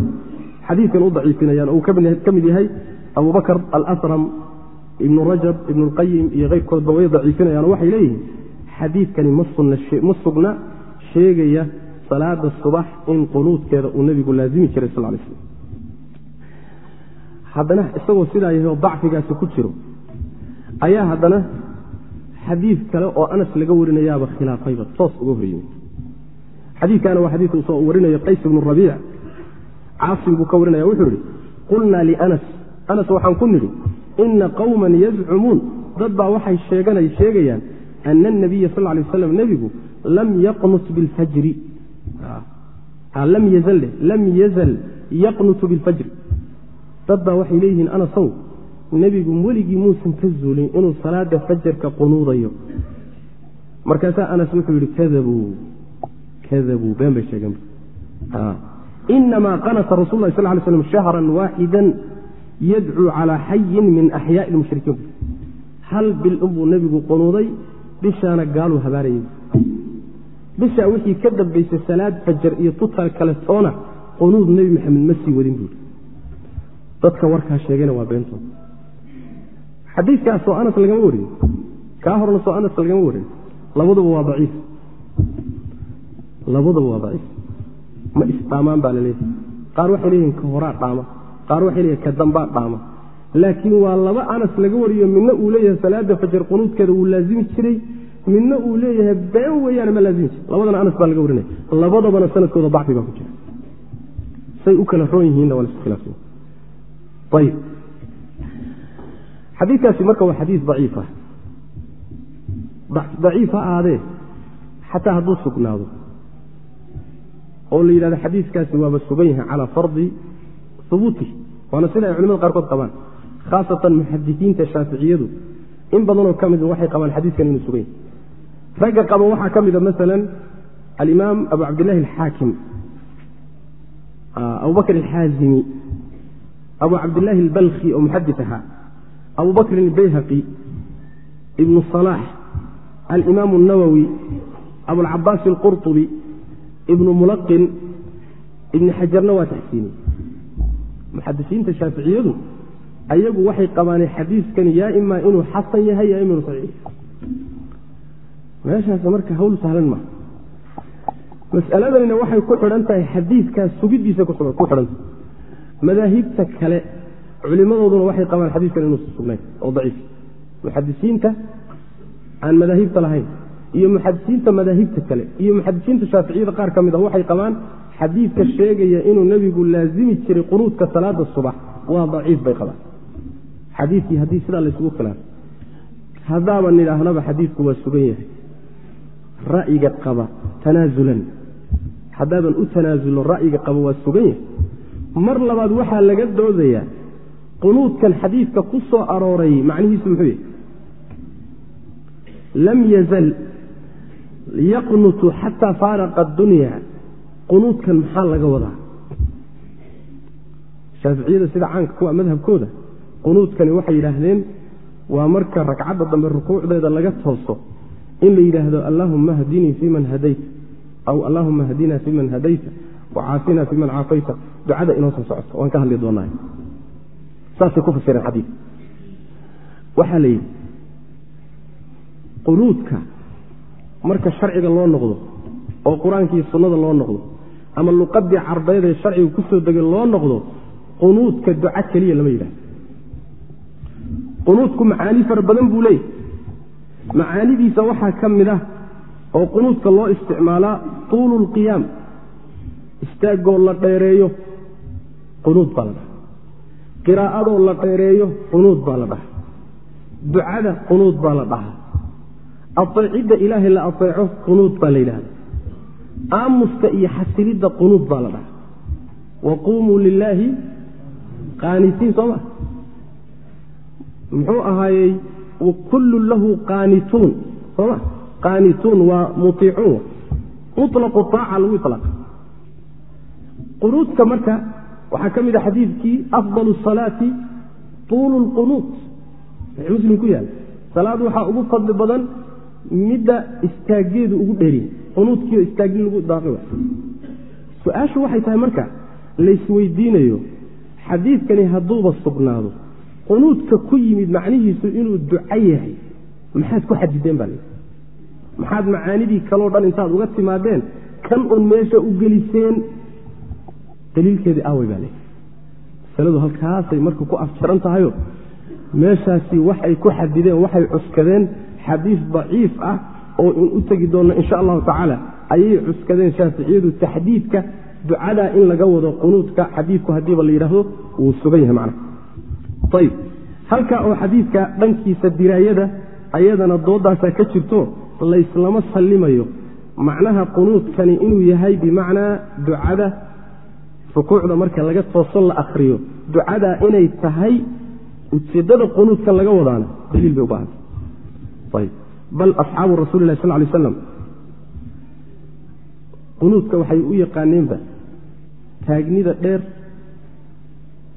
Xadiidkan u daciifinayaan oo uu ka mid yahay abubakr alasram ibnu rajab ibnu lqayim iyo keyrkoodba way daciifinayaan. Waxay leeyihiin xadiidkani ma sugna sheegaya salaada subax in qunuudkeeda uu nebigu laazimi jiray sal lay slam haddana isagoo sidaa yahay oo dacfigaasi ku jiro ayaa haddana xadiid kale oo anas laga warinayaaba khilaafayba toos uga hor yimid xadiidkaana waa xadiid uu soo warinayo qays ibnu rabiic. Caasim buu ka warinaya wuxuu yihi qulnaa lianas anas waxaan ku nidhi ina qowman yazcumuun dad baa waxay sheegayaan ana anabiya sal lay waslam nebigu lam yaqnut bilfajri lam yazal lam yazal yaqnutu bilfajri dad baa waxay leeyihiin anasow nebigu weligii muusan ka zuulin inuu salaada fajarka qunuudayo. Markaasaa anas wuxuu yidhi kadabuu kadabuu been bay sheegeen. Inamaa qanata rasul sal lay slam shahran waaxida yadcuu calaa xayin min axyaai lmushrikiin hal bil inbuu nebigu qunuuday bishaana gaaluu habaarayay bishaa wixii ka dambaysay salaad fajar iyo tutal kale toona qunuud nebi maxamed ma sii wadin buuri. Dadka warkaa sheegayna waa beentooda xadiikaasoo anas lagama warin kaa horna soo anas lagama warin labaduba waa daciif. Labaduba waa daciif. Ma isdhaamaan baa la leeyahay qaar waxay leeyihiin ka horaa dhaama qaar waxay leeyihiin ka dambaa dhaama. Laakiin waa laba anas laga wariyo midna uu leeyahay salaada fajar qunuudkeeda wuu laazimi jiray midna uu leeyahay been weeyaane ma laazimi jir labadana anas baa laga warinaya. Labadabana sanadkooda dacfi baa ku jira. Say u kala roon yihiinna waa lasu khilaafsan. Ayib xadiikaasi marka waa xadiis daciif ah. Daciif ha ahaadee xataa hadduu sugnaado. Oo la yidhahdo xadiiskaasi waaba sugan yahay calaa fardi hubuuti waana sida ay culimada qaarkood qabaan khaasatan muxadisiinta shaaficiyadu. In badanoo ka mid waxay qabaan xadiiskan inuu sugan yahay ragga qaba waxaa ka mida masalan alimaam abu cabdillahi alxaakim abubakr alxaazimi abu cabdillaahi albalkhi oo muxadis ahaa abu albayhaqi ibnu salaax alimaamu alnawowi abulcabaas alqurطubi ibnu mulaqin ibni xajarna waa taxsiiniyey muxadisiinta shaaficiyadu ayagu waxay qabaaneen xadiiskani yaa imaa inuu xasan yahay yaa ima inuu saxiix meeshaas marka hawl sahlan maa mas'aladanina waxay ku xidhan tahay xadiidkaas sugiddiisa ku xidhantahay madaahibta kale culimadooduna waxay qabaan xadiiskan inuusan sugnayn oo daciif. Muxadisiinta aan madaahibta lahayn iyo muxadisiinta madaahibta kale iyo muxadisiinta shaaficiyada qaar ka mid ah waxay qabaan xadiidka sheegaya inuu nebigu laazimi jiray qunuudka salaada subax waa daciif bay qabaan. Xadiikii haddii sidaa laysugu khilaafay haddaaba nidhaahnaba xadiidku waa sugan yahay. Ra'yiga qaba tanaasulan haddaaban u tanaasulno ra'yiga qaba waa sugan yahay. Mar labaad waxaa laga doodayaa qunuudkan xadiidka ku soo arooray macnihiisu muxuu yahy lam yazal yaqnutu xataa faaraqa addunya qunuudkan maxaa laga wadaa? Shaaficiyada sida caanka kuwa madhabkooda qunuudkani waxay yidhaahdeen waa marka ragcadda dambe rukuucdeeda laga tooso in la yidhaahdo allaahuma hdinii fiiman hadayta aw allaahuma hdinaa fiiman hadayta wacaafinaa fiiman caafayta. Ducada inoo soo socoto waan ka hadli doonaa. Saasay ku fasireen xadiid waxaa la yidhi qunuudka marka sharciga loo noqdo oo qur'aankii sunnada loo noqdo ama luqadii carbeed ee sharciga ku soo degay loo noqdo qunuudka duca keliya lama yidhahdo. Qunuudku macaani fara badan buu leeyahy macaanidiisa waxaa ka mid ah oo qunuudka loo isticmaalaa tuulu lqiyaam istaagoo la dheereeyo qunuud baa la dhaha qiraa'adoo la dheereeyo qunuud baa la dhaha ducada qunuud baa la dhahaa. Aeecidda ilaahay la aeeco qunuud baa la yidhahda aamuska iyo xasilidda qunuud baa la dhahaa. Wa quumuu lilaahi qaanitiin soo ma? Muxuu ahaayey wakullun lahu qaanituun soo ma? Qaanituun waa muiicuun mulaqu aaca lagu ilaqa qunuudka marka waxaa ka mid a xadiidkii afdal salaati tuulu lqunuut wxuu muslim ku yaalla salaad waxaa ugu fadli badan midda istaageedu ugu dheeriya qunuudkiio istaagin lagu daaqi su'aashu waxay tahay marka laysweydiinayo xadiidkani hadduuba sugnaado qunuudka ku yimid macnihiisu inuu duco yahay maxaad ku xadideen baa layidhi. Maxaad macaanidii kaloo dhan intaad uga timaadeen kan un meesha u geliseen daliilkeedii aawey baa layidhi. Masaladu halkaasay marka ku afjaran tahayo meeshaasi waxay ku xadideen waxay cuskadeen xadiis daciif ah oo u tegi doonno insha allahu tacaala ayay cuskadeen shaaficiyadu taxdiidka ducadaa in laga wado qunuudka xadiidku haddiiba la yidhaahdo wuu sugan yahay macna. Ayib halkaa oo xadiidka dhankiisa diraayada ayadana doodaasaa ka jirto layslama sallimayo. Macnaha qunuudkani inuu yahay bimacnaa ducada rukuucda marka laga tooso la akriyo ducadaa inay tahay ujeeddada qunuudkan laga wadaana daliil bay u baahanta ayb bal asxaabu rasuli lah sal lay slam qunuudka waxay u yaqaaneenba taagnida dheer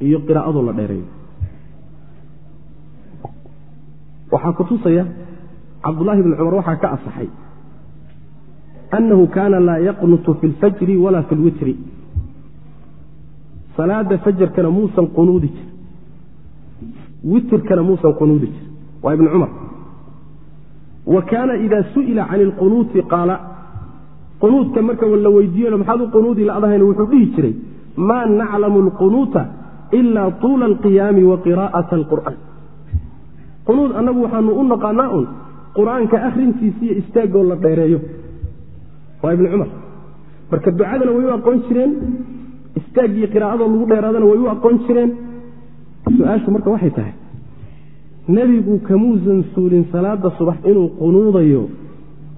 iyo qiraa'adoo la dheereeyo. Waxaa ku tusaya cabdullahi bni cumar waxaa ka asaxay annahu kaana laa yaqnutu fi lfajri walaa fi lwitri salaada fajarkana muusan qunuudi jir witrkana muusan qunuudi jir waa ibni cumar wa kaana ida su'ila can ilqunuuti qaala qunuudka marka la weydiiyo maxaad u qunuudi ladahayn wuxuu dhihi jiray maa naclamu alqunuuta ila tuula alqiyaami wa qiraa'ata alqur'aan. Qunuud annagu waxaanu u naqaanaa un qur'aanka akhrintiisa iyo istaagoo la dheereeyo. Waa ibni cumar. Marka ducadana way u aqoon jireen istaaggiyo qiraa'adoo lagu dheeraadana way u aqoon jireen. Su'aashu marka waxay tahay nebigu kamuusan suulin salaada subax inuu qunuudayo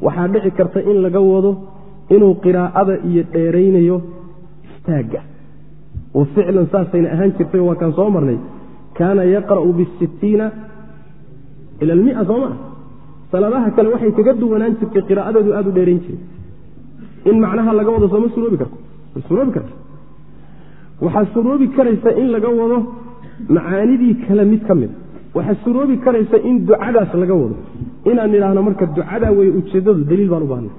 waxaa dhici karta in laga wado inuu qiraa'ada iyo dheeraynayo istaagga wa ficlan saasayna ahaan jirtay waa kaan soo marnay. Kaana yaqra'u bisittiina ila almia soo maa salaadaha kale waxay kaga duwanaan jirtay qiraa'adeedu aada u dheerayn jiray. In macnaha laga wado sooma suroobi karto? Suroobi karta waxaa suroobi karaysa in laga wado macaanidii kale mid ka mida waxaa suroobi karaysa in ducadaas laga wado. Inaan idhaahno marka ducadaa wey ujeeddadu daliil baan u baahna.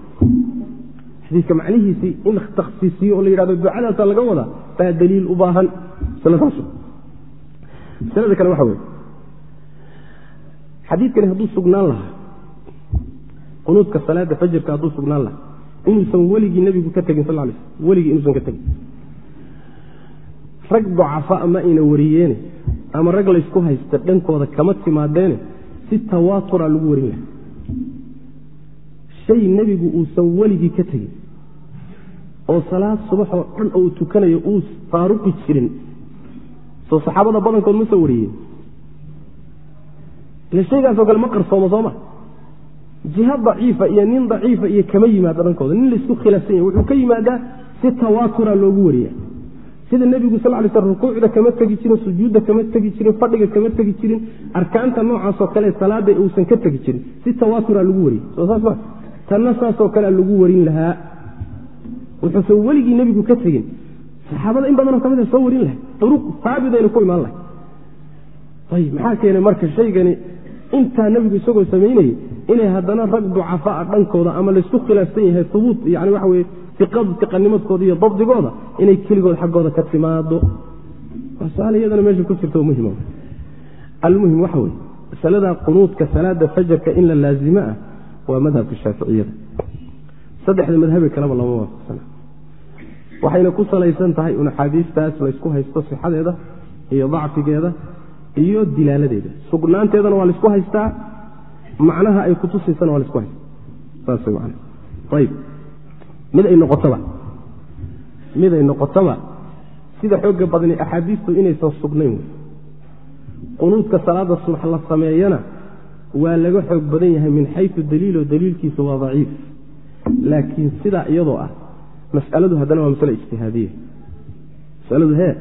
Xadiidka macnihiisii in takhsiisiyo oo la yidhahdo ducadaasa laga wadaa baa daliil u baahan. Masalada kale waxa weye xadiidkani hadduu sugnaan lahaa qunuudka salaada fajirka hadduu sugnaan lahaa inuusan weligii nebigu ka tegin sal lay sl weligii inuusan ka tegin. Rag ducafaa ma ayna wariyeene ama rag laysku haysta dhankooda kama timaadeene si tawaatura lagu warin laha shay nebigu uusan weligii ka tegin. Oo salaad subaxoo dhan oo uu tukanayo uu faaruqi jirin. Soo saxaabada badankood ma soo wariyeen. Ile shaygaasoo kale ma qarsoomo sooma jiha daciifa iyo nin daciifa iyo kama yimaado dhankooda. Nin laysku khilaafsan yahy wuxuu ka yimaadaa si tawaatura loogu wariya sida nebigu sal lay sl rukuucda kama tegi jirin sujuudda kama tegi jirin fadhiga kama tegi jirin arkaanta noocaasoo kale salaada uusan ka tegi jirin. Si tawaatura lagu wariyey soo saas ma tanna saasoo kalea lagu warin lahaa. Wuxuusan weligii nebigu ka tegin. Saxaabada in badanoo ka mid a soo warin lahay duruq haabitaynu ku imaan lahay ayib maxaa keenay marka shaygani? Intaa nebigu isagoo samaynayay inay haddana rag ducafa dhankooda ama laysku khilaafsan yahay hubuut yani waxa weye iqanimadkooda iyo dabdigooda inay keligood xaggooda ka timaado masaale iyadana meesha ku jirta muhiim almuhim waxa weye masaladaa qunuudka salaada fajarka in la laazimo ah waa madhabka shaaficiyada. Saddexda madhabe kaleba lama waafaqsana. Waxayna ku salaysan tahay un axaadiistaas laysku haysto sixadeeda iyo dacfigeeda iyo dilaaladeeda. Sugnaanteedana waa laysku haystaa. Macnaha ay kutusaysana waa laysku haystaa. Saas man ayb mid ay noqotaba. Miday noqotaba. Sida xooga badani axaadiistu inaysan sugnayn wey qunuudka salaada subax la sameeyana waa laga xoog badan yahay min xayu daliilo daliilkiisa waa daciif. Laakiin sidaa iyadoo ah masaladu haddana waa masale ijtihaadiya masaladu hee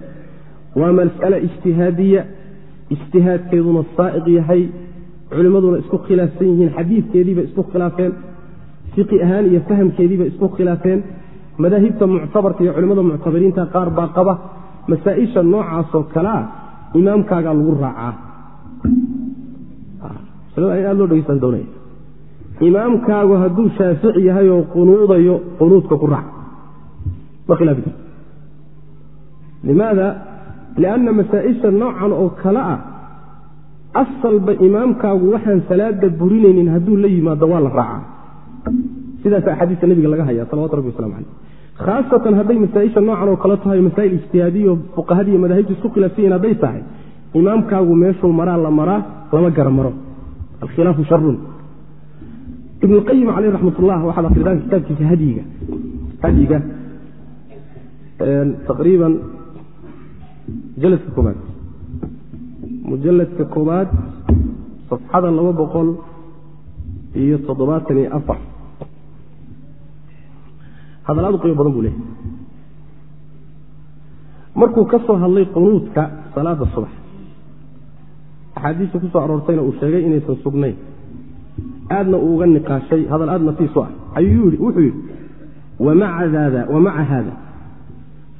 waa mas'ale ijtihaadiya ijtihaadkeeduna saa'iq yahay culimmaduna isku khilaafsan yihiin xadiidkeediiba isku khilaafeen fiqi ahaan iyo fahamkeediiba isku khilaafeen. Madaahibta muctabarka iyo culimmada muctabariinta qaar baa qaba masaa-isha noocaasoo kalea imaamkaagaa lagu raacaa. Aad loo dhegeysan doonaya imaamkaagu hadduu shaafici yahay oo qunuudayo qunuudka ku raac. Ma khilaafi karto. Limaada lianna masaa-isha noocan oo kale ah asalba imaamkaagu waxaan salaada burinaynin hadduu la yimaado waa la raacaa sidaas axaadiista nabiga laga haya salawatu rabbi waslamu caleyh khaasatan hadday masaaisha noocan oo kale tahay masaa'il ijtihaadiyo fuqahadii iyo madaahibtu isku khilaafsayiin hadday tahay imaamkaagu meeshuu maraa la maraa lama garamaro. Alkhilaafu sharun ibn qayim caleyh raxmat ullah waxaad akridaan kitaabkiisa hadyiga hadyiga taqriiban mujaladka koobaad. Mujaladka koobaad safxada laba boqol iyo toddobaatan iyo afar hadal aad u qiimo badan buu leeyahy markuu ka soo hadlay qunuudka salaada subax axaadiista ku soo aroortayna uu sheegay inaysan sugnayn. Aadna uu uga niqaashay hadal aad natiisu ah. Ayuu wuxuu yidhi wamaca haada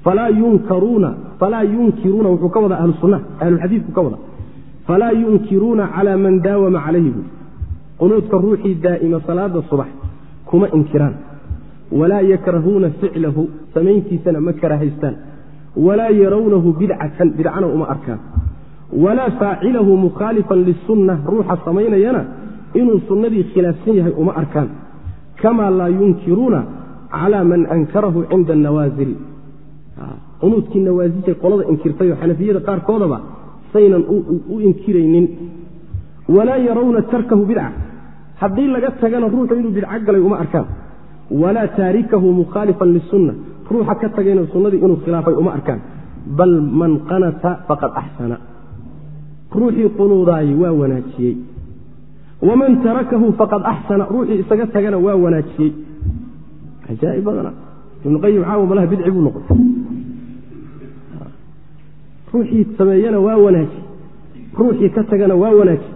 falaa yunkiruuna wuxuu ka wadaa ahlu sunnaha ahlulxadiidku ka wada falaa yunkiruuna calaa man daawama calayhi buui qunuudka ruuxii daa'ima salaada subax kuma inkiraan walaa yakrahuuna ficlahu samayntiisana ma karahaystaan walaa yarawnahu bidcatan bidcana uma arkaan. Walaa faacilahu mukhaalifan lisunna ruuxa samaynayana inuu sunnadii khilaafsan yahay uma arkaan. Kamaa laa yunkiruuna calaa man ankarahu cinda anawaasil qunuudkii nawaasishay qolada inkirtayoo xanafiyada qaarkoodaba saynan u inkiraynin. Walaa yarawna tarkahu bidca. Haddii laga tagana ruuxu inuu bidco galay uma arkaan walaa taarikahu mukhaalifan lisunna ruuxa ka tagayna sunnadii inuu khilaafay uma arkaan bal man qanata faqad axsana ruuxii qunuudaayey waa wanaajiyey waman tarakahu faqad axsana ruuxii isaga tagana waa wanaajiyey ajaaib badana ibnuqayim caawa malaha bidci buu noqday ruuxii sameeyana waa wanaaji ruuxii ka tagana waa wanaaji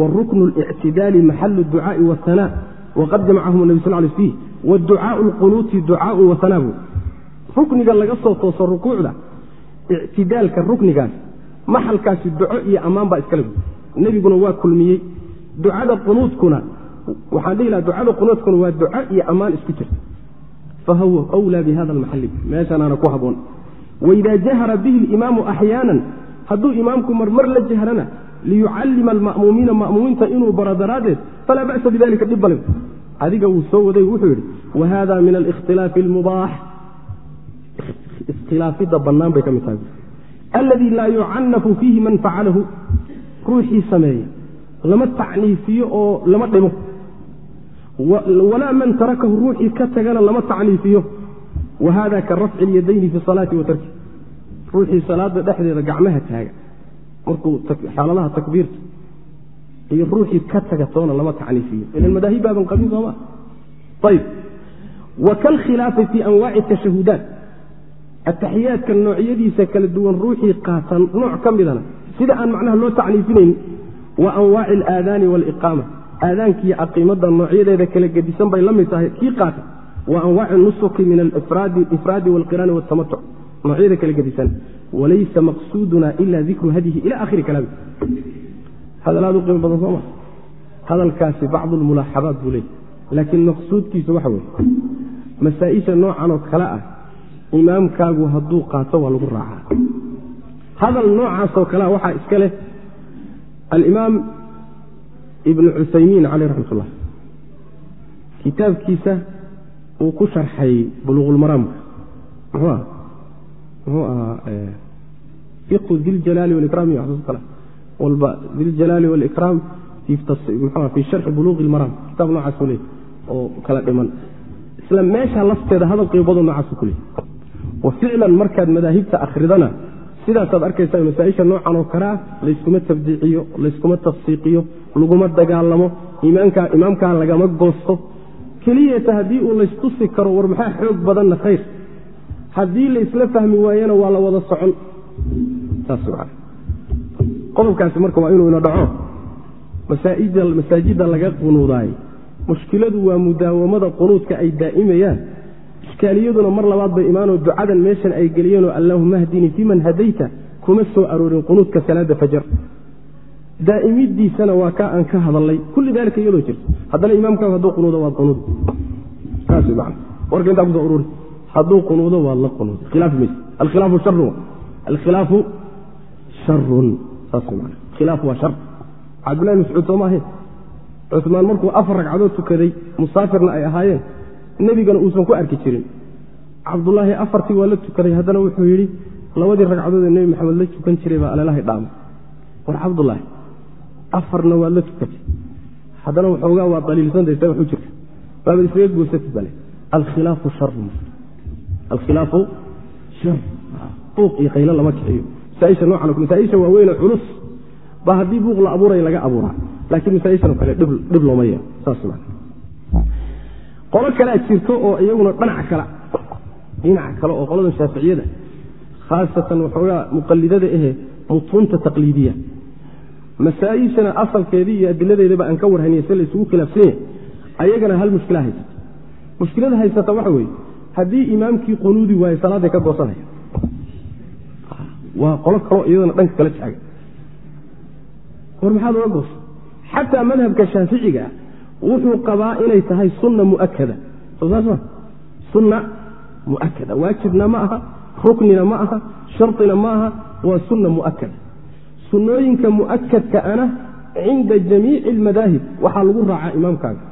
waruknu اlictidaali maxalu ducaaءi wahanaa waqad jamcahum nabi sal l fiih waducaau lqunuuti ducaau wahanaa buu rukniga laga soo tooso rukuucda ictidaalka ruknigaas maxalkaasi duco iyo ammaan baa iskale buy nebiguna waa kulmiyey ducada qunuudkuna waxaan dhihi laha ducada qunuudkuna waa duco iyo ammaan isku jirta fahuwa wlaa bihada almaxali meeshanaana ku haboon waida jahara bihi اlimaamu axyaanan hadduu imaamku marmar la jahrana liyucallima alma'muumiina ma'muumiinta inuu baro daraaddeed falaa ba'sa bidalika dhib bale adiga wuu soo waday wuxuu yidhi wa hada min alikhtilaafi almubaax iskhilaafidda bannaan bay ka mid tahay alladii laa yucanafu fiihi man facalahu ruuxii sameeya lama tacniifiyo oo lama dhimo walaa man tarakahu ruuxii ka tagana lama tacniifiyo wa hada ka rafci اlyadayni fi salaati wa ruuxii salaada dhexdeeda gacmaha taaga markuu xaaladaha takbiirta iyo ruuxii ka taga toona lama tacniifiyo ilan madaahib baaban qabin sooma ayb wa kalkhilaafi fii anwaaci tashahudaat. Ataxiyaadka noocyadiisa kala duwan ruuxii qaatan nooc ka midana sida aan macnaha loo tacniifinayn wa anwaaci alaadaani waaliqaama aadaankiiyo aqiimada noocyadeeda kala gedisan bay la mid tahay kii qaata. Wa anwaaci nusuki min alifraadi walqiraani waltamatuc noocyada kala gedisan walaysa maqsuuduna ila dikru hadihi ila akhiri kalaami. Hadal aad u qiimo badan sooma hadalkaasi bacdu lmulaaxabaat buu leeyay laakiin maqsuudkiisa waxa weye masaa-isha noocan oo kale ah imaamkaagu hadduu qaato waa lagu raacaa. Hadal noocaasoo kalea waxaa iska leh alimaam ibnu cusaymiin caleyh raxmat ullah kitaabkiisa uu ku sharxay buluuqulmaraamka muxuu aha muxuu ahaa fiqhu diljalaali walikraam iyo waxsaas kale. Walba diljalaali walikraam muxua fi sharxi buluuqi lmaraam kitaab noocaasuu leey oo kala dhiman. Isla meesha lafteeda hadal qiibado noocaas ku leey wa ficlan markaad madaahibta akhridana sidaasaad arkaysaa masaaisha noocan oo kalea layskuma tabdiiciyo layskuma tafsiiqiyo laguma dagaalamo imaamkaa lagama goosto. Keliyata haddii uu laystusi karo war maxaa xoog badanna khayr haddii laysla fahmi waayana waa la wada socon. Qodobkaasi marka waa inuu ina dhaco masaajidda laga qunuudaay mushkiladu waa mudaawamada qunuudka ay daa'imayaan. Ishkaaliyaduna mar labaad bay imaanoo ducadan meeshan ay geliyeenoo allaahuma hdinii fiman hadayta kuma soo aroorin qunuudka salaada fajar. Daa'imidiisana waa kaa aan ka hadalnay kulli daalika iyadoo jirto haddana imaamkaagu hadduu qunuudo waad qunuud. Warka intaa kuso ururi hadduu qunuudo waad la qunuud khilaafi mayse alkhilaafu sharun alkhilaafu sharun saas man khilaaf waa shar cabdillahi mascuud soo maahayn cumaan markuu afar ragcadood tukaday musaafirna ay ahaayeen nebigana uusan ku arki jirin. Cabdulaahi afartii waa la tukaday. Haddana wuxuu yidhi labadii ragcadood ee nebi maxamed la tukan jiray baa alelahay dhaama war cabdulaahi afarna waad la tukatay. Haddana waxoogaa waa daliilsantay se wax u jirta baaba isaga goosatid bale alkhilaafu sharun alkhilaafu? Buuq iyo qaylo lama kiciyo masaaisha noocan masaaisha waaweyn oo culus baa haddii buuq la abuuraya laga abuuraa. Laakiin masaaishan oo kale dhib looma yeelo. Saas ma qolo kalea jirto oo iyaguna dhanac kala dhinac kale oo qoladan shaaficiyada khaasatan waxoogaa muqalidada ahe mutuunta taqliidiya. Masaa-ishana asalkeedii iyo adiladeedaba aan ka warhaniye se laysugu khilaafsanya ayagana hal mushkila haysata. Mushkilada haysata waxa weeye haddii imaamkii qunuudi waayo salaaday ka goosanaya waa qolo kaloo iyadana dhanka kala taaga war maxaad oga goosa xataa madhabka shaaficiga ah wuxuu qabaa inay tahay sunna muakada soo saas ma sunna muakada waajibna ma aha ruknina ma aha sharina ma aha waa sunna muakada sunnooyinka mu'akadka ana cinda jamiici almadaahib waxaa lagu raacaa imaamkaaga.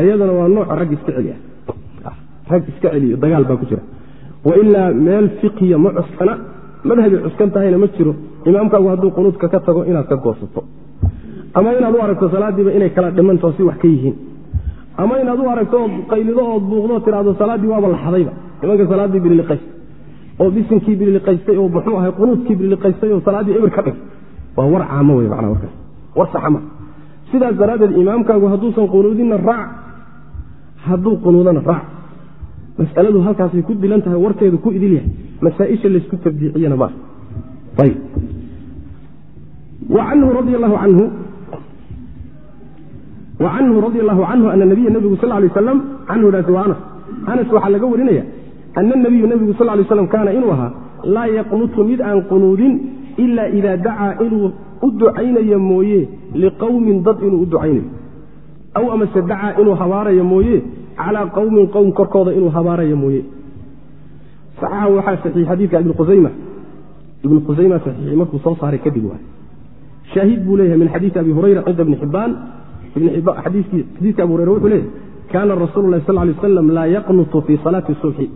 Ayadana waa nooca rag iska rag iska celiyo dagaal baa ku jira. Wailaa meel fiqiya ma cuskana madhabay cuskan tahayna ma jiro. Imaamkaagu hadduu qunuudka ka tago inaad ka goosato. Ama inaad u aragto salaadiiba inay kala dhimantao si wax ka yihiin. Ama inaad u aragto ood qaylido ood buuqdoo tidhaahdo salaaddii waaba laxadayba nimanka salaaddii bililiqaystay oo bisinkii bililiqaystay oo muxuu ahay qunuudkii bililiqaystay oo salaaddii ebir ka dhig waa war caamo wey macnaa warkaas. War saxama. Sidaas daraaddeed imaamkaagu hadduusan qunuudinna raac hadduu qunuudana raac mas'aladu halkaasay ku dilan tahay warkeedu ku idil yahay. Masaaisha laysku tabdiiciyana maa ayb. Anhu radi allahu canhu canhu canhu ana nabiya nebigu sal lay aslam canhudaasi waa anas. Anas waxaa laga warinaya ana nabiyu nebigu sal lay slam kaana inuu ahaa laa yaqnutu mid aan qunuudin ila ida dacaa inuu u ducaynayo mooye liqowmin dad inuu u ducaynayo aw amase dacaa inuu habaarayo mooye? Calaa qowmin qowm korkooda inuu habaarayo mooye. Saxaxa waxaa saxiix xadiidka ibn qusayma ibnu qusayma saxiixi markuu soo saaray kadib waay. Shaahid buu leeyahay min xadiisi abi hurayra cinda ibni xibaan xadiiska abu hurayra wuxuu leeyahy kaana rasuulu lahi sal lay aslam laa yaqnutu fii salaati subxi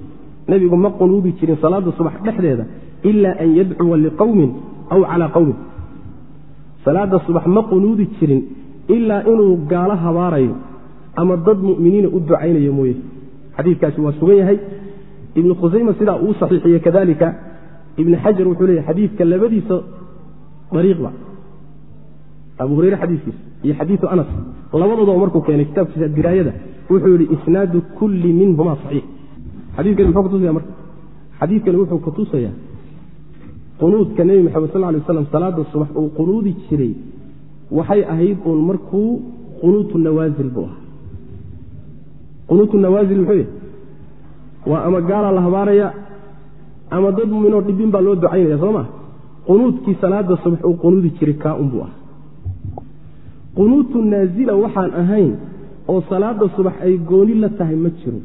nebigu ma qunuudi jirin salaada subax dhexdeeda ila an yadcuwa liqowmin aw calaa qowmin salaada subax ma qunuudi jirin ilaa inuu gaalo habaarayo ama dad muminiina u ducaynayo mooye. Xadiikaasi waa sugan yahay. Ibnu khusayma sidaa uu saxiixiye kadalika ibni xajar wuxuu leeyahy xadiidka labadiisa dariiqba. Abu hureyre xadiiskiisa iyo xadiiu anas. Labadoodaba markuu keenay kitaabkiisa diraayada wuxuu yihi isnaadu kulli minhuma saxiix. Xadiikani muxuu kutusaya marka? Xadiidkani wuxuu kutusayaa qunuudka nebi maxamed sal lay waslam salaada subax uu qunuudi jiray waxay ahayd uun markuu qunuutu nawaasil buu ahaa. Qunuutu nawaasil muxuu yahy waa ama gaalaa la habaaraya ama dad muminoo dhibin baa loo ducaynaya soo ma qunuudkii salaada subax uu qunuudi jiray kaa un buu ahaa. Qunuutu naasila waxaan ahayn oo salaada subax ay gooni la tahay ma jiro.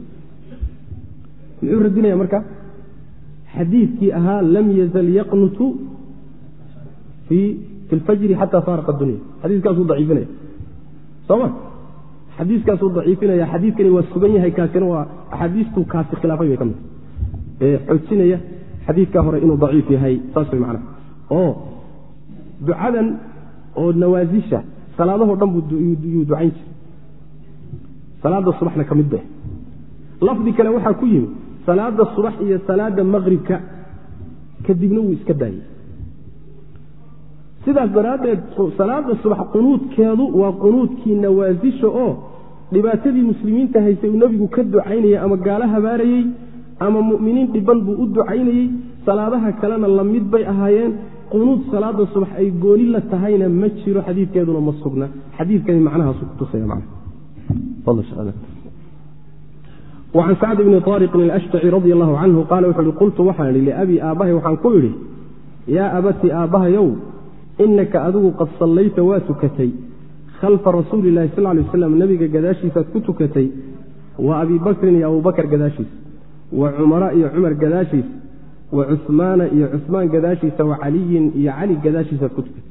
Muxuu radinaya marka? Xadiidkii ahaa lam yazal yaqnutu fii fi lfajri xata faaraqa dunya xadiiskaasuu daciifinaya soma xadiiskaasuu daciifinaya xadiidkani waa sugan yahay kaasina waa axaadiistuu kaasi khilaafay bay ka mid ee xoojinaya xadiidkaa hore inuu daciif yahay saas way macnaha oo ducadan oo nawaasisha salaadahoo dhan buu yuu ducayn jiray salaada subaxna ka mid ba lafdi kale waxaa ku yimi salaada subax iyo salaada maqribka kadibna wuu iska daayey sidaas daraaddeed salaada subax qunuudkeedu waa qunuudkii nawaasisha oo dhibaatadii muslimiinta haysay uu nebigu ka ducaynayay ama gaalo habaarayey ama mu'miniin dhiban buu u ducaynayey salaadaha kalena la mid bay ahaayeen. Qunuud salaada subax ay gooni la tahayna ma jiro xadiidkeeduna ma sugna. Xadiidkani macnahaasu kutusaya man wacan sacd bni taariqin alashtaci radi allahu canhu qaala wuxuu ihi qultu waxaan idhi liabii aabbahay waxaan ku idhi yaa abati aabbahayow inaka adigu qad sallayta waa tukatay khalfa rasuuli lahi sal lay waslam nebiga gadaashiisaad ku tukatay wa abii bakrin iyo abubakar gadaashiis wa cumara iyo cumar gadaashiis wa cuhmaana iyo cuhmaan gadaashiisa wa caliyin iyo cali gadaashiisaad ku tukatay.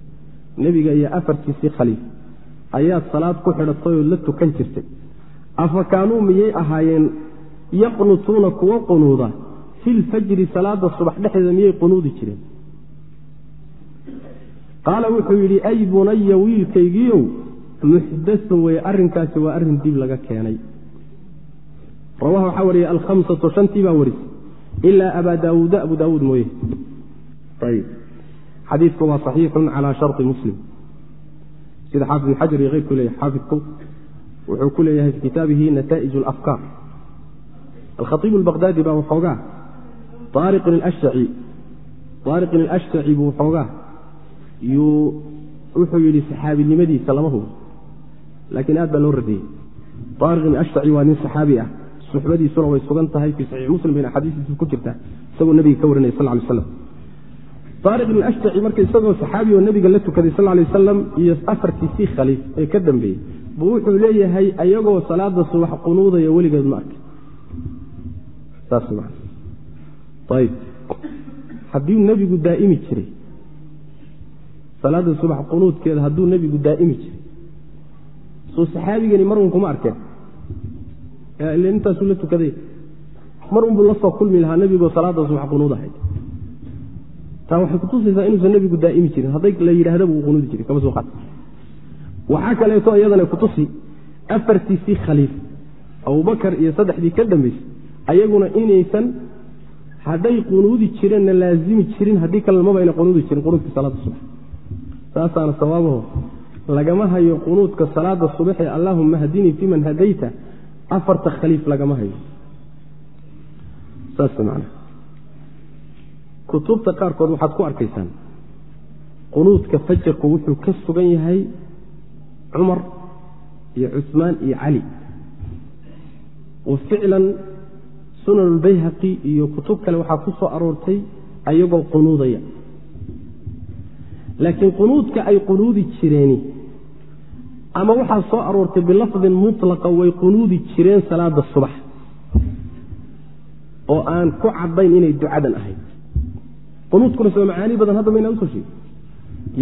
Nebiga iyo afartiisii khaliif ayaad salaad ku xidhatay oo la tukan jirtay. Afa kaanuu miyay ahaayeen yaqnutuuna kuwa qunuuda? Filfajri salaada subax dhexdeeda miyay qunuudi jireen qaala wuxuu yidhi ay bunaya wiilkaygiiow muxdasun weye arrinkaasi waa arrin dib laga keenay. Rawaha waxaa wariyey alhamsatu shantii baa warisay ilaa abaa daawuuda abu daawuud mooye. Xadiidku waa saxiixun calaa shari muslim. Sida xaafid ibn xajar iyo keyrku leeyahy xaafidku wuxuu ku leeyahay fi kitaabihi nataa'ij alafkaar alkhaiib albaqdaadi baa waxoogaa aariqin alashtaci buu waxoogaa yuu wuxuu yidhi saxaabinimadiisa lama hubo. Laakiin aad baa loo radiyey. Aariqin ashtaci waa nin saxaabi ah. Suxbadiisuna way sugan tahay fii saxiix muslim bayna axaadiistiisu ku jirtaa isagoo nebiga ka warinaya sal lay slam aariq ibn ashtaci marka isagoo saxaabi oo nebiga la tukaday sal lay wasalam iyo afartiisii khaliif ee ka dambeeyey buu wuxuu leeyahay ayagoo salaada subax qunuudaya weligeed ma arkay saas ma ayb haddii nebigu daa'imi jiray salaada subax qunuudkeeda hadduu nebigu daa'imi jiray. Soo saxaabigani mar un kuma arkeen. Ile intaasuu la tukaday. Mar unbuu la kulmi lahaa nebigoo salaada subax qunuud ahayd. Taa waxay kutusaysaa inuusan nebigu daa'imi jirin. Hadday la yidhaahdaba uu qunuudi jiray. Kama soo qaad. Waxaa kaleeto iyadana kutusi afartiisii khaliif abubakar iyo saddexdii ka dambaysay ayaguna inaysan hadday qunuudi jireenna laazimi jirin haddii kalena mabayna qunuudi jirin qunuudka salaada subax saasaana sawaabaho lagama hayo qunuudka salaada subax ee allaahuma hadinii fiman hadayta afarta khaliif lagama hayo. Saas man kutubta qaarkood waxaad ku arkaysaan qunuudka fajarku wuxuu ka sugan yahay cumar iyo cusmaan iyo cali wa ficlan sunan albayhaqi iyo kutub kale waxaa ku soo aroortay ayagoo qunuudaya laakiin qunuudka ay qunuudi jireeni. Ama waxaa soo aroortay bilafdin mutlaqa way qunuudi jireen salaada subax. Oo aan ku caddayn inay ducadan ahayd. Qunuudkuna soo macaani badan hadda maynaa u soo sheegi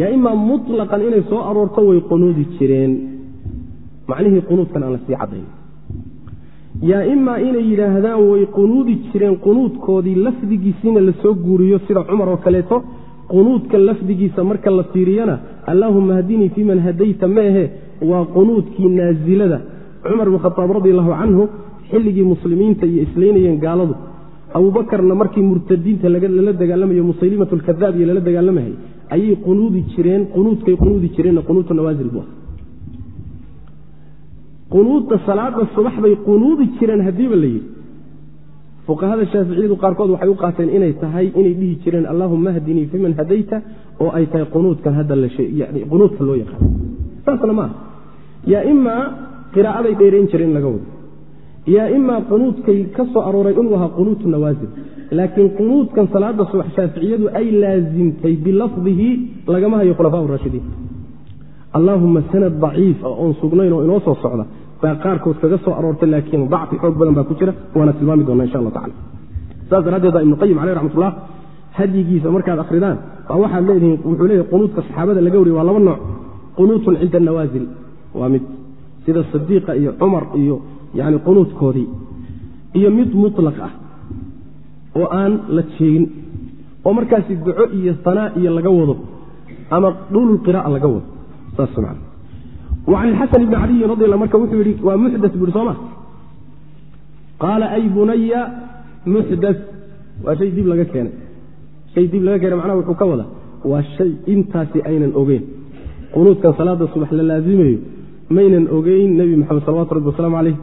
yaa imaa mutlaqan inay soo aroorto way qunuudi jireen. Macnihii qunuudkan aan la sii caddayn. Yaa imaa inay yidhaahdaan way qunuudi jireen qunuudkoodii lafdigiisiina la soo guuriyo sida cumar oo kaleeto qunuudka lafdigiisa marka la fiiriyana allaahuma hadinii fiiman hadayta meehe waa qunuudkii naasilada cumar bn khaaab radi allahu canhu xilligii muslimiinta iyo islaynayeen gaaladu abuubakarna markii murtadiinta lala dagaalamayo musaylimat lkadaab iyo lala dagaalamahay ayay qunuudi jireen qunuudkay qunuudi jireenna qunuutu nawaasil bu qunuudda salaada subax bay qunuudi jireen haddiiba la yidhi fuqahada shaaficiyadu qaarkood waxay u qaateen inay tahay inay dhihi jireen allahuma hdinii fiman hadayta oo ay tahay qunuudkan hadda qunuudka loo yaqaan. Saasna maaha yaa imaa qiraa'aday dheerayn jireen in laga wado. Yaa imaa qunuudkay ka soo arooray inuu ahaa qunuutu nawaasil laakiin qunuudkan salaada subax shaaficiyadu ay laasimtay bilafdihi lagama hayo khulafaa raashidiin allaahuma sanad daciifa oon sugnayn oo inoo soo socda baa qaarkood kaga soo aroortay laakiin dacfi xoog badan baa ku jira waana tilmaami doona insha allah tacala saas daraaddeed baa ibnuqayim caleyh raxmatullah hadyigiisa markaad akhridaan baa waxaad leedihiin wuxuu leeyahy qunuudka saxaabada laga wariye waa laba nooc. Qunuutun cinda anawaasil waa mid sida sadiiqa iyo cumar iyo yani qunuudkoodii. Iyo mid mutlaq ah oo aan la jeegin oo markaasi duco iyo sanaa iyo laga wado ama dhululqira'a laga wado. Saas man wa can ilxasan ibni caliyin radi marka wuxuu yidhi waa muxdat bu ihi sooma qaala ay bunaya muxdas. Waa shay dib laga keenay. Shay dib laga keenay macnaha wuxuu ka wada waa shay intaasi aynan ogeyn. Qunuudkan salaada subax la laazimayo maynan ogeyn nebi maxamed salawatu rabbi wasalaamu caleyh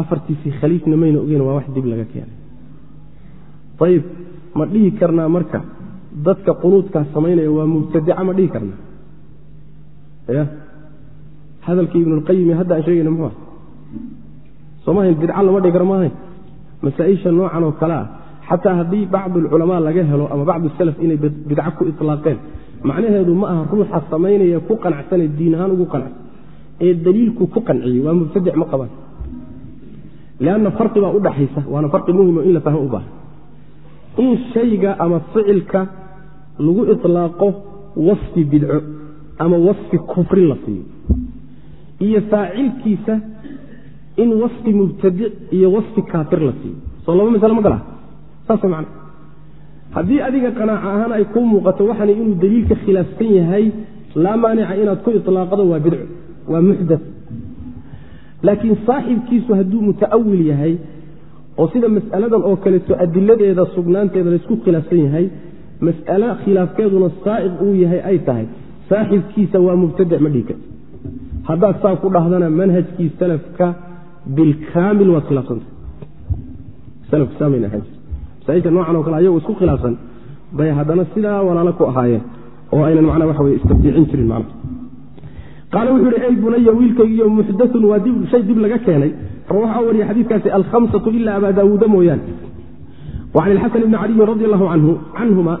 afartiisii khaliifna maynan ogeyn waa wax dib laga keenay. Ayib ma dhihi karnaa marka dadka qunuudkaas samaynaya waa mubtadica ma dhihi karnaa hadalkii ibnulqayimi hadda aan sheegayna muxuu ah? Soomahayn bidca lama dhihi karo maahayn masaa-isha noocan oo kale ah xataa haddii bacdu alculamaa laga helo ama bacdu salaf inay bidco ku itlaaqeen. Macnaheedu ma aha ruuxa samaynaya ku qanacsanee diin ahaan ugu qanacsan. Ee daliilku ku qanciyey waa mubtadic ma qabaan. Lianna farqi baa udhaxaysa waana farqi muhimo in la fahmo u baahan. In shayga ama ficilka lagu ilaaqo wasfi bidco ama wasfi kufrin la siiyo iyo faacilkiisa in wasfi mubtadic iyo wasfi kaafir la siiyo. Soo laba masale ma gala? Saas man haddii adiga qanaaca ahaan ay kuu muuqato waxaan inuu daliilka khilaafsan yahay laa maanica inaad ku ilaaqdo waa bidco waa muxdat laakiin saaxibkiisu hadduu muta'awil yahay oo sida mas'aladan oo kaleeto adiladeeda sugnaanteeda laysku khilaafsan yahay mas'alo khilaafkeeduna saa'iq uu yahay ay tahay. Saaxibkiisa waa mubtadec ma dhihi karti haddaad saa ku dhahdana manhajkii salafka bilkaamil waad khilaafsanta masaa'ilka noocan o kale ayagoo isku khilaafsan bay haddana sidaa walaalo ku ahaayeen oo aynan macnaa waxa weye istabdiicin jirin macna qaala wuxuu ihi ey bunaya wiilkaygiiyo muxdatun waa shay dib laga keenay. Waxaa wariya xadiidkaasi alhamsatu ila abaa daawuuda mooyaane. Wacan ilxasan ibni caliyin radi allahu canhuma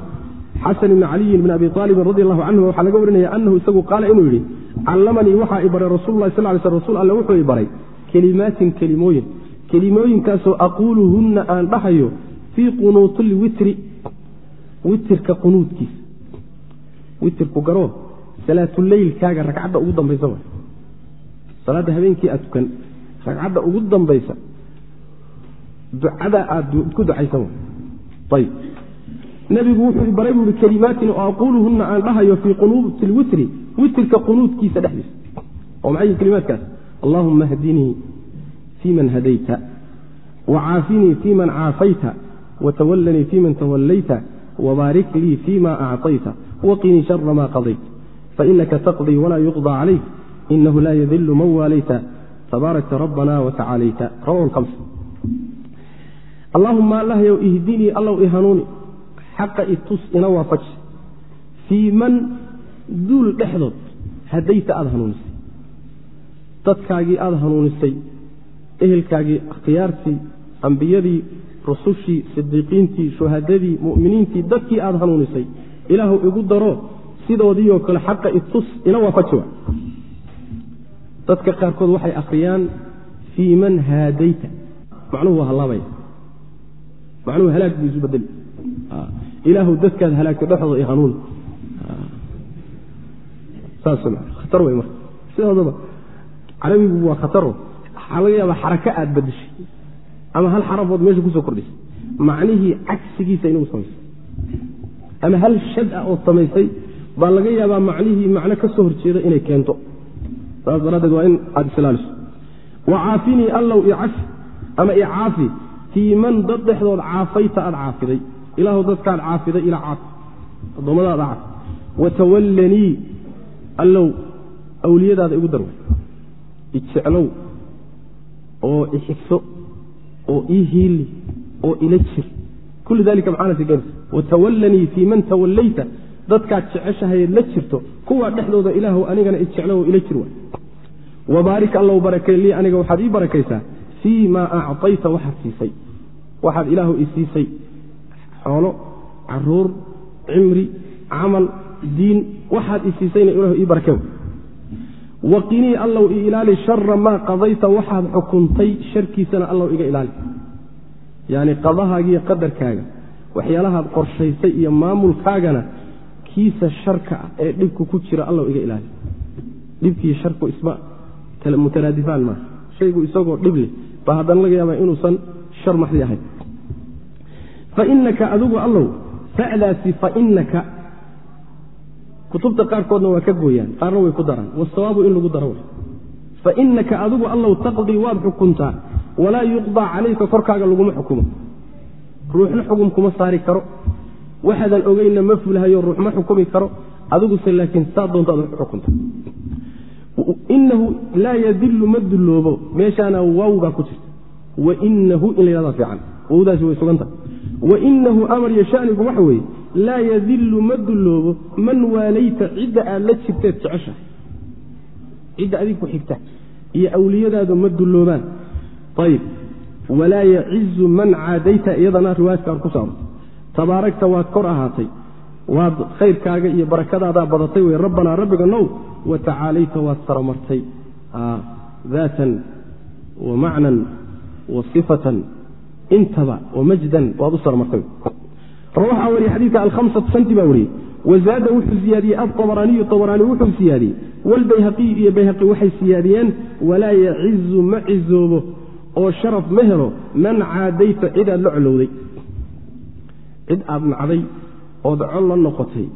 xasan ibni caliyin bn abi aalibin radi allahu canhuma waxaa laga warinaya anahu isagu qaala inuu yidhi callamanii waxaa i baray rasuululahi sal sl rsul alle wuxuu i baray kelimaatin kelimooyin. Kelimooyinkaasoo aquuluhunna aan dhahayo fii qunuuti lwitri witirka qunuudkiisa. Witirku garoo salaatuleylkaaga ragcadda ugu dambaysa salaadda habeenkii aad tukan ragcadda ugu dambaysa ducada aad ku ducaysan wa ayb nebigu wuxuu baray buui kelimaatin oo aquuluhunna aan dhahayo fii qunuuti lwitri witirka qunuudkiisa dhexdiisa oo maxay kelimaadkaas allahuma hdinii fii man hadayta wacaafinii fii man caafayta watawallanii fii man tawallayta wbaarik lii fima acطayta waqinii shara ma qadayt fainaka taqdii walaa yuqضى calayk inahu laa yadilu man waalayta tabaarakta rabbana watacalayta rawahu hams allahuma allahyow ihdinii allow i hanuuni xaqa itus ina waafaji fii man duul dhexdood hadayta aada hanuunisay dadkaagii aada hanuunisay ehelkaagii akhtiyaartii ambiyadii rusushii sidiiqiintii shuhadadii muminiintii dadkii aada hanuunisay ilaahu igu daro sidoodiioo kale xaqa itus ina waafaji wa dadka qaarkood waxay akhriyaan fii man haadayta. Macnuhu waa hallaabaya macnuhu halaag buu isu bedeli ilaahu dadkaad halaagta dhexdooda i hanuuni saashatar wey marka. Sidoodaba carabigu waa khataro waxaa laga yaabaa xarako aad badishay ama hal xarafood meesha ku soo kordhisay. Macnihii cagsigiisa inagu samaysay. Ama hal shad a oo samaysay baa laga yaabaa macnihii macno ka soo horjeeda inay keento. Saas daraaddeed waa in aad islaaliso. Wa caafinii allow icafi ama icaafi fii man dad dhexdood caafayta aad caafiday. Ilaahu dadkaad caafiday ilaa caafi addoommadaada caafi. Watawallanii allow awliyadaada igu darway ijeclow oo ixigso oo ii hiili oo ila jir. Kullu dalika geensa watawallanii fii man tawallayta. Dadkaad jeceshahayeed la jirto kuwaa dhexdooda ilaahu anigana ijeclo oo ila jir wa wabaarik allow barakay lii aniga waxaad ii barakaysaa fii maa acطayta waxaad siisay. Waxaad ilaahu i siisay xoolo carruur cimri camal diin waxaad i siisayna ilaahu ii barakee waqinii allow i ilaali shara maa qadayta waxaad xukuntay sharkiisana allow iga ilaali. Yacni qadahaagiiyo qadarkaaga waxyaalahaad qorshaysay iyo maamulkaagana kiisa sharka ah ee dhibku ku jira allow iga ilaali. Dhibkii sharku isma mutaraadifaan maaha. Shaygu isagoo dhib leh baa haddana laga yaabaa inuusan shar maxdi ahayn. Fainaka adigu allow fadaasi fainaka kutubta qaarkoodna waa ka gooyaan qaarna way ku daraan. Wasawaabu in lagu daro fainaka adigu allow taqdii waad xukuntaa walaa yuqdaa calayka korkaaga laguma xukumo. Ruuxna xukun kuma saari karo. Waxaadan ogeynna ma fulhayo ruux ma xukumi karo. Adiguse laakiin saa doonta ad xukunta. Inahu laa yadilu ma dulloobo. Meeshaana waawbaa ku jirta. Wainahu in la yhahda fiican wowdaasi way suganta wainahu amar iyo shanigu waxa weeye laa yadilu ma dulloobo man waalayta cidda aad la jirteed jeceshahay cidda adig xigta iyo awliyadaadu ma dulloobaan. Ayib walaa yacizu man caadayta iyadana riwaayadkaan ku saarto tabaaragta waad kor ahaatay. Waad khayrkaaga iyo barakadaadaa badatay wey rabbanaa rabbiga now. Wa tacaalayta waad saramartay. Daatan wa macnan wa sifatan intaba wa majdan waad u saramartay waxaa wariye xadiidka alhamsatu shanti baa wariyey. Wazaada wuxuu siyaadiyey aabaraaniyu abaraani wuxuu siyaadiyey. Wlbayhaqiyu iyo bayhaqi waxay siyaadiyeen walaa yacizu ma cizoobo oo sharaf ma helo man caadayta cid aad la colowday cid aad nacday ood col la noqotay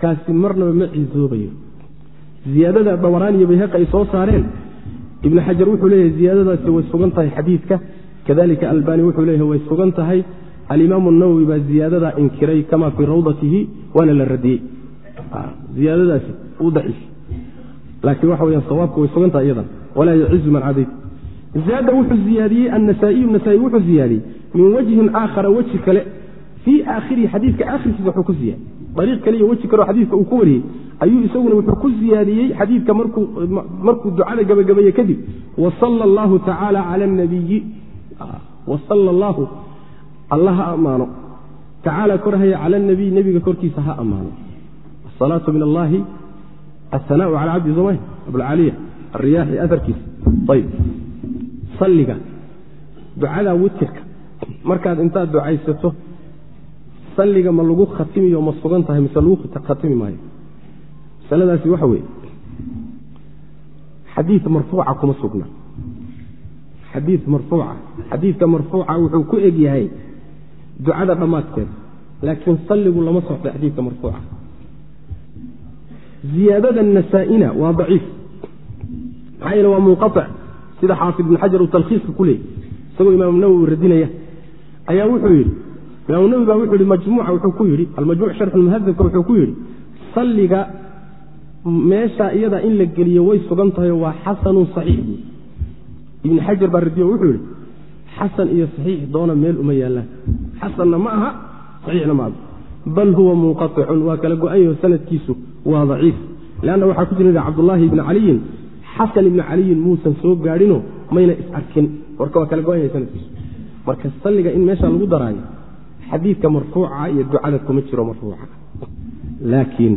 kaasi marnaba ma cizoobayo. Ziyaadada dabaraani iyo bayhaqi ay soo saareen. Ibnu xajar wuxuu leeyahay ziyaadadaasi way sugan tahay xadiidka. Kadalika albani wuxuu leeyahay way sugan tahay alimaamu nawowi baa ziyaadadaa inkiray kama fii rawdatihi waana la radiyey. Ziyaadadaasi uu daciif. Laakiin waxa weyaan sawaabka way sugan tahay iyadan. Walaa yacizu man cadayt. Zaada wuxuu ziyaadiyey annasaa'iyu nasaa-i wuxuu ziyaadiyey min wajhin aakhara weji kale. Fii aakhirihi xadiidka aakhirkiisa wuxuu ku ziyaadiyey. Dariiq kale iyo weji kaleo xadiidka uu ku wariyey ayuu isaguna wuxuu ku ziyaadiyey xadiidka markuu ducada gabagabeeye kadib. Wasala allahu tacaala cala anabiyi wasala allahu alla ha ammaano tacaala korhaya cala anabiy nebiga korkiisa ha ammaano asalaatu min allahi asanau cala cabdi soma abulcaliya alriyaaxi aarkiisa ayb salliga ducadaa witirka. Markaad intaad ducaysato salliga ma lagu khatimiyo ma sugan tahay mise lagu khatimi maayo? Masaladaasi waxa weeye. Xadiid marfuuca kuma sugna. Xadiid marfuuca. Xadiidka marfuuca wuxuu ku eg yahay ducada dhammaadkeeda laakiin salligu lama socda xadiidka marfuuca. Ziyaadada nasaa-ina waa daciif. Maxaa yeele waa munqaic sida xaafid ibn xajar uu talkhiiska ku leeyay isagoo imaam nawowi radinaya. Ayaa wuxuu yidhi imaam nawowi baa wuxuu yihi majmuuca wuxuu ku yidhi almajmuuc sharxulmuhadabka wuxuu ku yidhi salliga meesha iyada in la geliyo way sugan tahay waa xasanun saxiix. Ibn xajar baa radiyo wuxuu yidhi xasan iyo saxiix doona meel uma yaallaan xasanna ma aha saxiixna ma aha. Bal huwa munqaicun waa kala go-anyaho sanadkiisu waa daciif. Leanna waxaa ku jira cabdulaahi ibni caliyin xasan ibni caliyin muusan soo gaadhino mayna is arkin. Warka waa kala go-anyahay sanadkiisu. Marka salliga in meesha lagu daraayo xadiidka marfuuca iyo ducada kuma jiro marfuuca. Laakiin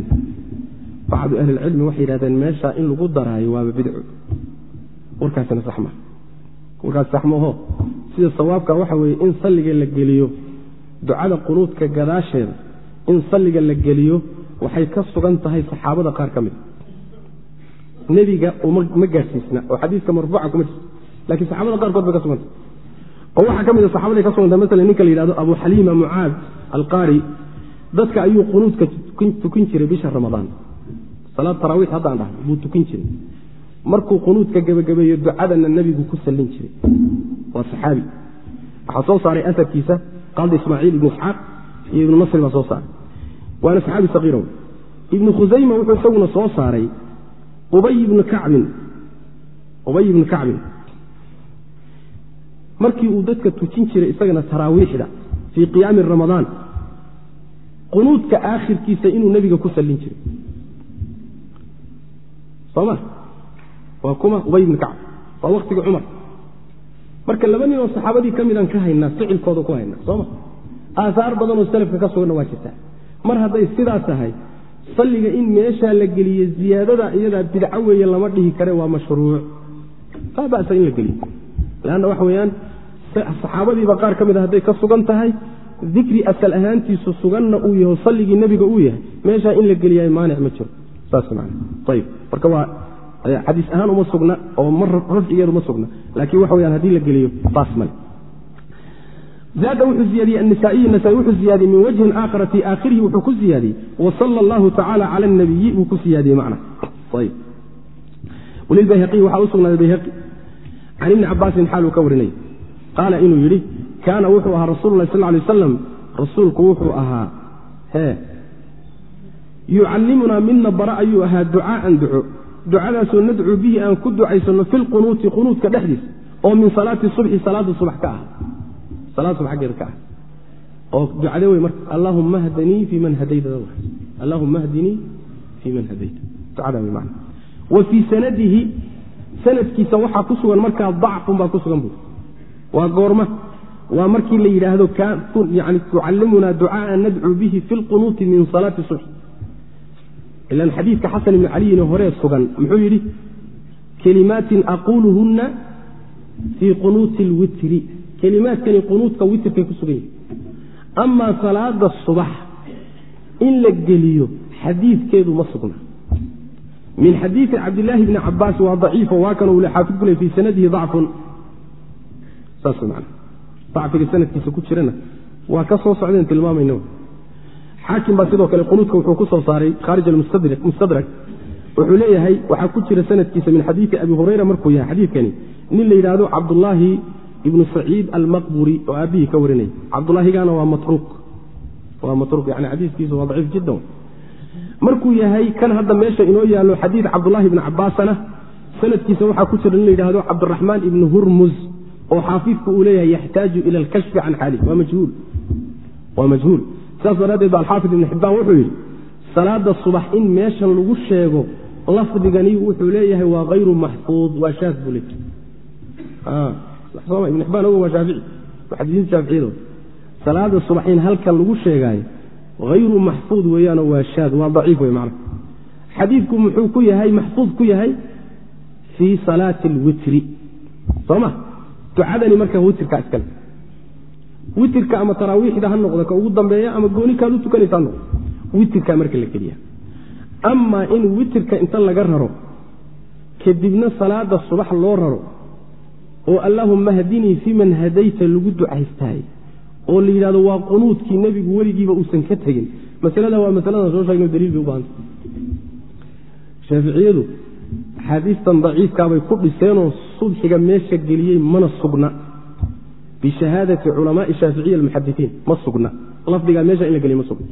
bacdu ahlilcilmi waxay yidhahdeen meesha in lagu daraayo waaba bidco warkaasina sax maa warkaas sax maaho sida sawaabka waxa weeye in salliga la geliyo ducada qunuudka gadaasheeda in salliga la geliyo waxay ka sugan tahay saxaabada qaar ka mid. Nebiga ma gaadhsiisna oo xadiiska marfuuca kuma jirto. Lakiin saxaabada qaarkood bay ka sugantah oo waxaa ka mid a saxabaday ka suganta maala ninka la yidhahdo abu xaliima mucaad alqaari dadka ayuu qunuudka tukin jiray bisha ramadaan. Salaad taraawiix haddaan dhahay buu tukin jiray. Markuu qunuudka gebagabeeyo ducadana nebigu ku sallin jiray waa saxaabi. Waxaa soo saaray asarkiisa qaadi ismaaciil ibnu isxaaq iyo ibnu nasri baa soo saaray. Waana saxaabi saqiirow. Ibnu khusayma wuxuu isaguna soo saaray ubay ibnu kacbin. Ubay ibnu kacbin. Markii uu dadka tujin jiray isagana taraawiixda fii qiyaami ramadaan qunuudka aakhirkiisa inuu nebiga ku sallin jiray. Soma waa kuma ubay ibnu kacb. Waa waktigii cumar marka laba nin oo saxaabadii ka midaan ka haynaa ficilkooda ku haynaa sooma aahaar badanoo salafka ka suganna waa jirtaa. Mar hadday sidaa tahay salliga in meeshaa la geliye ziyaadada iyadaa bidco weeye lama dhihi kare waa mashruuc. Laa ba'sa in la geliyo. Leanna waxa weeyaan saxaabadiiba qaar ka mid a hadday ka sugan tahay dikri asal ahaantiisu suganna uu yaho salligii nebiga uu yahay meeshaa in la geliyaay maanic ma jiro. Saas man ayib marka waa xadiis ahaan uma sugna oo mar rafcigeedu ma sugna. Laakiin waxa weyaan haddii la geliyo baas male zaada wuxuu ziyaadiyey annisaa'iyi nasaa wuxuu ziyaadiyey min wajhin aakhara fii aakhirihi wuxuu ku ziyaadiyey wasala allahu tacaala cala anabiyi wuu ku siyaadiyey macna. Ayb walilbayhaqiyi waxaa u bayhaqi can ibni cabaasin xaaluu ka warinay. Qaala inuu yidhi kaana wuxuu ahaa rasulu lah sal lay aslam rasuulku wuxuu ahaa hee yucallimunaa midna bara ayuu ahaa ducaaan duco ducadaasoo nadcuu bihi aan ku ducaysanno fi lqunuuti qunuudka dhexdiisa oo min salaati subxi salaada subax ka ah. Salaad subax ka ah. Oo ducade wey marka allaahuma hdanii fii man hadayta. Allaahuma hdinii fii man hadayta. Ducada wey macna. Wa fii sanadihi sanadkiisa waxaa ku sugan markaa dacfun baa ku sugan buuri waa goorma. Waa markii la yidhaahdo yani tucallimunaa ducaaan nadcuu bihi fi lqunuuti min salaati subx ilan xadiidka xasan ibni caliyin horee sugan muxuu yidhi kelimaatin aquuluhunna fii qunuuti lwitri kelimaadkani qunuudka witrkay ku sugan yihiin amaa salaada subax in la geliyo xadiidkeedu ma sugna min xadiidi cabdilaahi bni cabaas waa daciifo waa kan uu xaafid ku fii sanadihi dacfun saas man dacfiga sanadkiisa ku jirana waa ka soo socdeen tilmaamayna xaakim baa sidoo kale qunuudka wuxuu ku soo saaray khaarij almustadrak wuxuu leeyahay waxaa ku jira sanadkiisa min xadiidi abi hurayra markuu yahay xadiidkani nin la yidhaahdo cabdulaahi ibnu saciid almaqburi oo aabbihii ka warinaya cabdulaahigana waa matruuk. Waa matruuk yani xadiiskiisu waa daciif jiddan. Markuu yahay kan hadda meesha inoo yaallo xadiid cabdulahi ibni cabaasana sanadkiisa waxaa ku jira nin la yidhahdo cabdiraxmaan ibnu hurmuz oo xaafidku uu leeyahay yaxtaaju ila alkashfi can majhuul. Waa majhuul saas daraaddeed ba alxaafid ibnu xibbaan wuxuu yidhi salaada subax in meeshan lagu sheego lafdigani wuxuu leeyahay waa hayru maxfuud waa shaas buu le ibn xibbaan ogo waa shaafici muxadisiinta shaaficiyado salaada subax in halkan lagu sheegaayo hayru maxfuud weeyaanoo waa shaad waa daciif wey macna. Xadiidku muxuu ku yahay maxfuud ku yahay fii salaati alwitri. Soo ma? Ducadani marka witrka iskale witrka ama taraawiixda ha noqdo ka ugu dambeeya ama gooni kaad u tukanaysa ha noqdo. Witrkaa marka la geliya amaa in witrka inta laga raro kadibna salaada subax loo raro oo allaahumma hadinii fiman hadayta lagu ducaystaay oo la yidhahdo waa qunuudkii nebigu weligiiba uusan ka tegin. Masalada waa masaladan soo sheegno daliil bay u shaaficiyadu axaadiistan daciifkaabay ku dhiseenoo subxiga meesha geliyey mana sugna bishahaadati culamaai shaaficiya almuxadiiin ma sugna lafdigaa meesha in la geliy ma sugna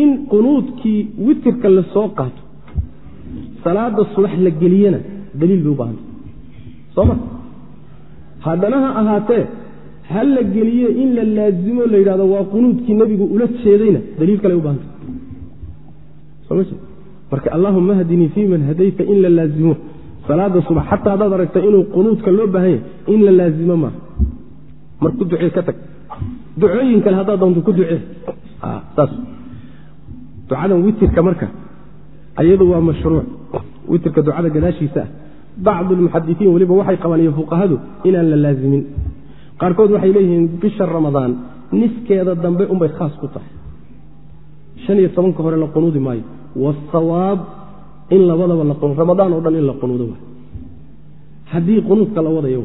in qunuudkii witirka la soo qaato salaada subax la geliyena daliil bay u baahanta soo ma haddana ha ahaatee ha la geliye in la laazimo la yidhahdo waa qunuudkii nebigu ula jeedayna daliil kale u bahanta soma marka allaahuma hdinii fii man hadayta in la laazimo salaada subax xataa haddaad aragta inuu qunuudka loo baahan yahy in la laazimo maaha mar ku ducee ka tag. Ducooyin kale haddaad doonto ku ducee. Saas. Ducadan witirka marka ayadu waa mashruuc. Witirka ducada gadaashiisa ah. Bacdu almuxadisiin weliba waxay qabaan fuqahadu inaan la laazimin qaarkood waxay leeyihiin bisha ramadaan niskeeda dambe unbay khaas ku tahay. Shan iyo tobanka hore la qunuudi maayo. Waasawaab in labadaba la ramadaan oo dhan in la qunuudo haddii qunuudka la wadayo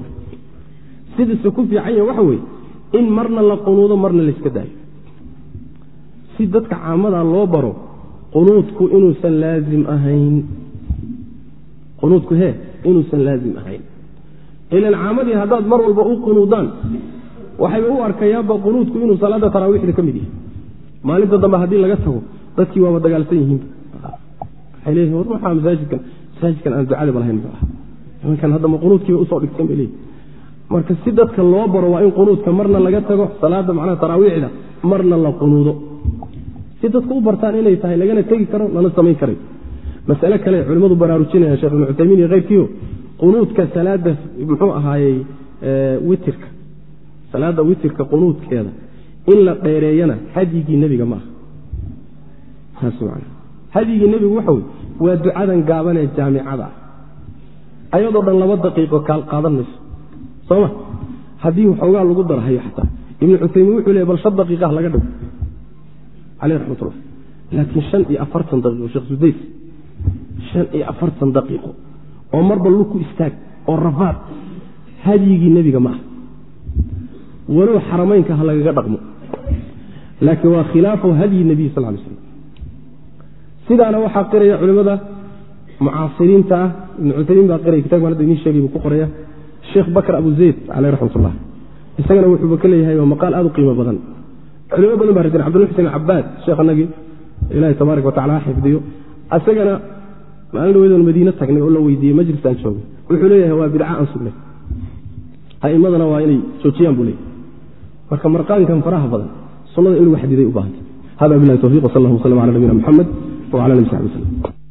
wa sidiise ku fiican yahe waxa weeye in marna la qunuudo marna layska daayo. Si dadka caamada loo baro qunuudku inuusan laazim ahayn. Qunuudku hee inuusan laazim ahayn. Ilan caamadii haddaad mar walba u qunuudaan waxayba u arkayaanba qunuudku inuu salaada taraawiixda ka mid yahay. Maalinta dambe haddii laga tago dadkii waaba dagaalsan war maxaa masaajidkan? Masaajidkan aan ducadaba lahayn. Muxuu ah nimankan haddama qunuudkiiba u soo dhigteen bay leeyihiin marka si dadka loo baro waa in qunuudka marna laga tago salaada macnaha taraawiixda marna la qunuudo. Si dadku u bartaan inay tahay lagana tegi karo lana samayn karay. Masale kale culimmadu baraarujinayaan shekh ibnu cuthaymiin iyo keyrkiio qunuudka salaada muxuu ahaayey witirka. Salaada witirka qunuudkeeda in la dheereeyana hadyigii nebiga ma aha. Man hadyigii nebigu waxa wey waa ducadan gaaban ee jaamicada ah. Ayadoo dhan laba daqiiqo kaal qaadan mayso sooma. Haddii waxoogaa lagu darhayo xataa. Ibnu cuthaymiin wuxuu leey bal shan daqiiqah laga dhigo. Caleyh raxmatullah laakiin shan iyo afartan daqiiqo sheekh sudays shan iyo afartan daqiiqo oo marba luku istaag oo rafaad hadyigii nebiga ma walow xaramaynka ha lagaga dhaqmo. Laakiin waa khilaafu hadyi nebiy sal lay slam sidaana waxaa qiraya culimmada mucaasiriinta ah. Ibnu cuthaymiin baa qiraya kitabkan hadda idiin sheegay buu ku qoraya sheekh bakr abu zayd caleyh raxmat ullah isagana wuxuuba ka leeyahay waa maqaal aad u qiimo badan. Culimo badan baa radin cbdullah xuseen cabaad sheekhanagii ilahi tabaaraka watacala ha xifdiyo. Asagana maalin dhaweydon madiine tagnay oo la weydiiyey majlisaan joogay. Wuxuu leeyahay waa bidca aan sugnay. A'immadana waa inay joojiyaan buu leeyahy marka marqaankan faraha badan sunnada in lagu xadiday u baahanta hada bilahi towfiq wsal allah wslam ala nabiyina muxamed wala ali saxbi wslm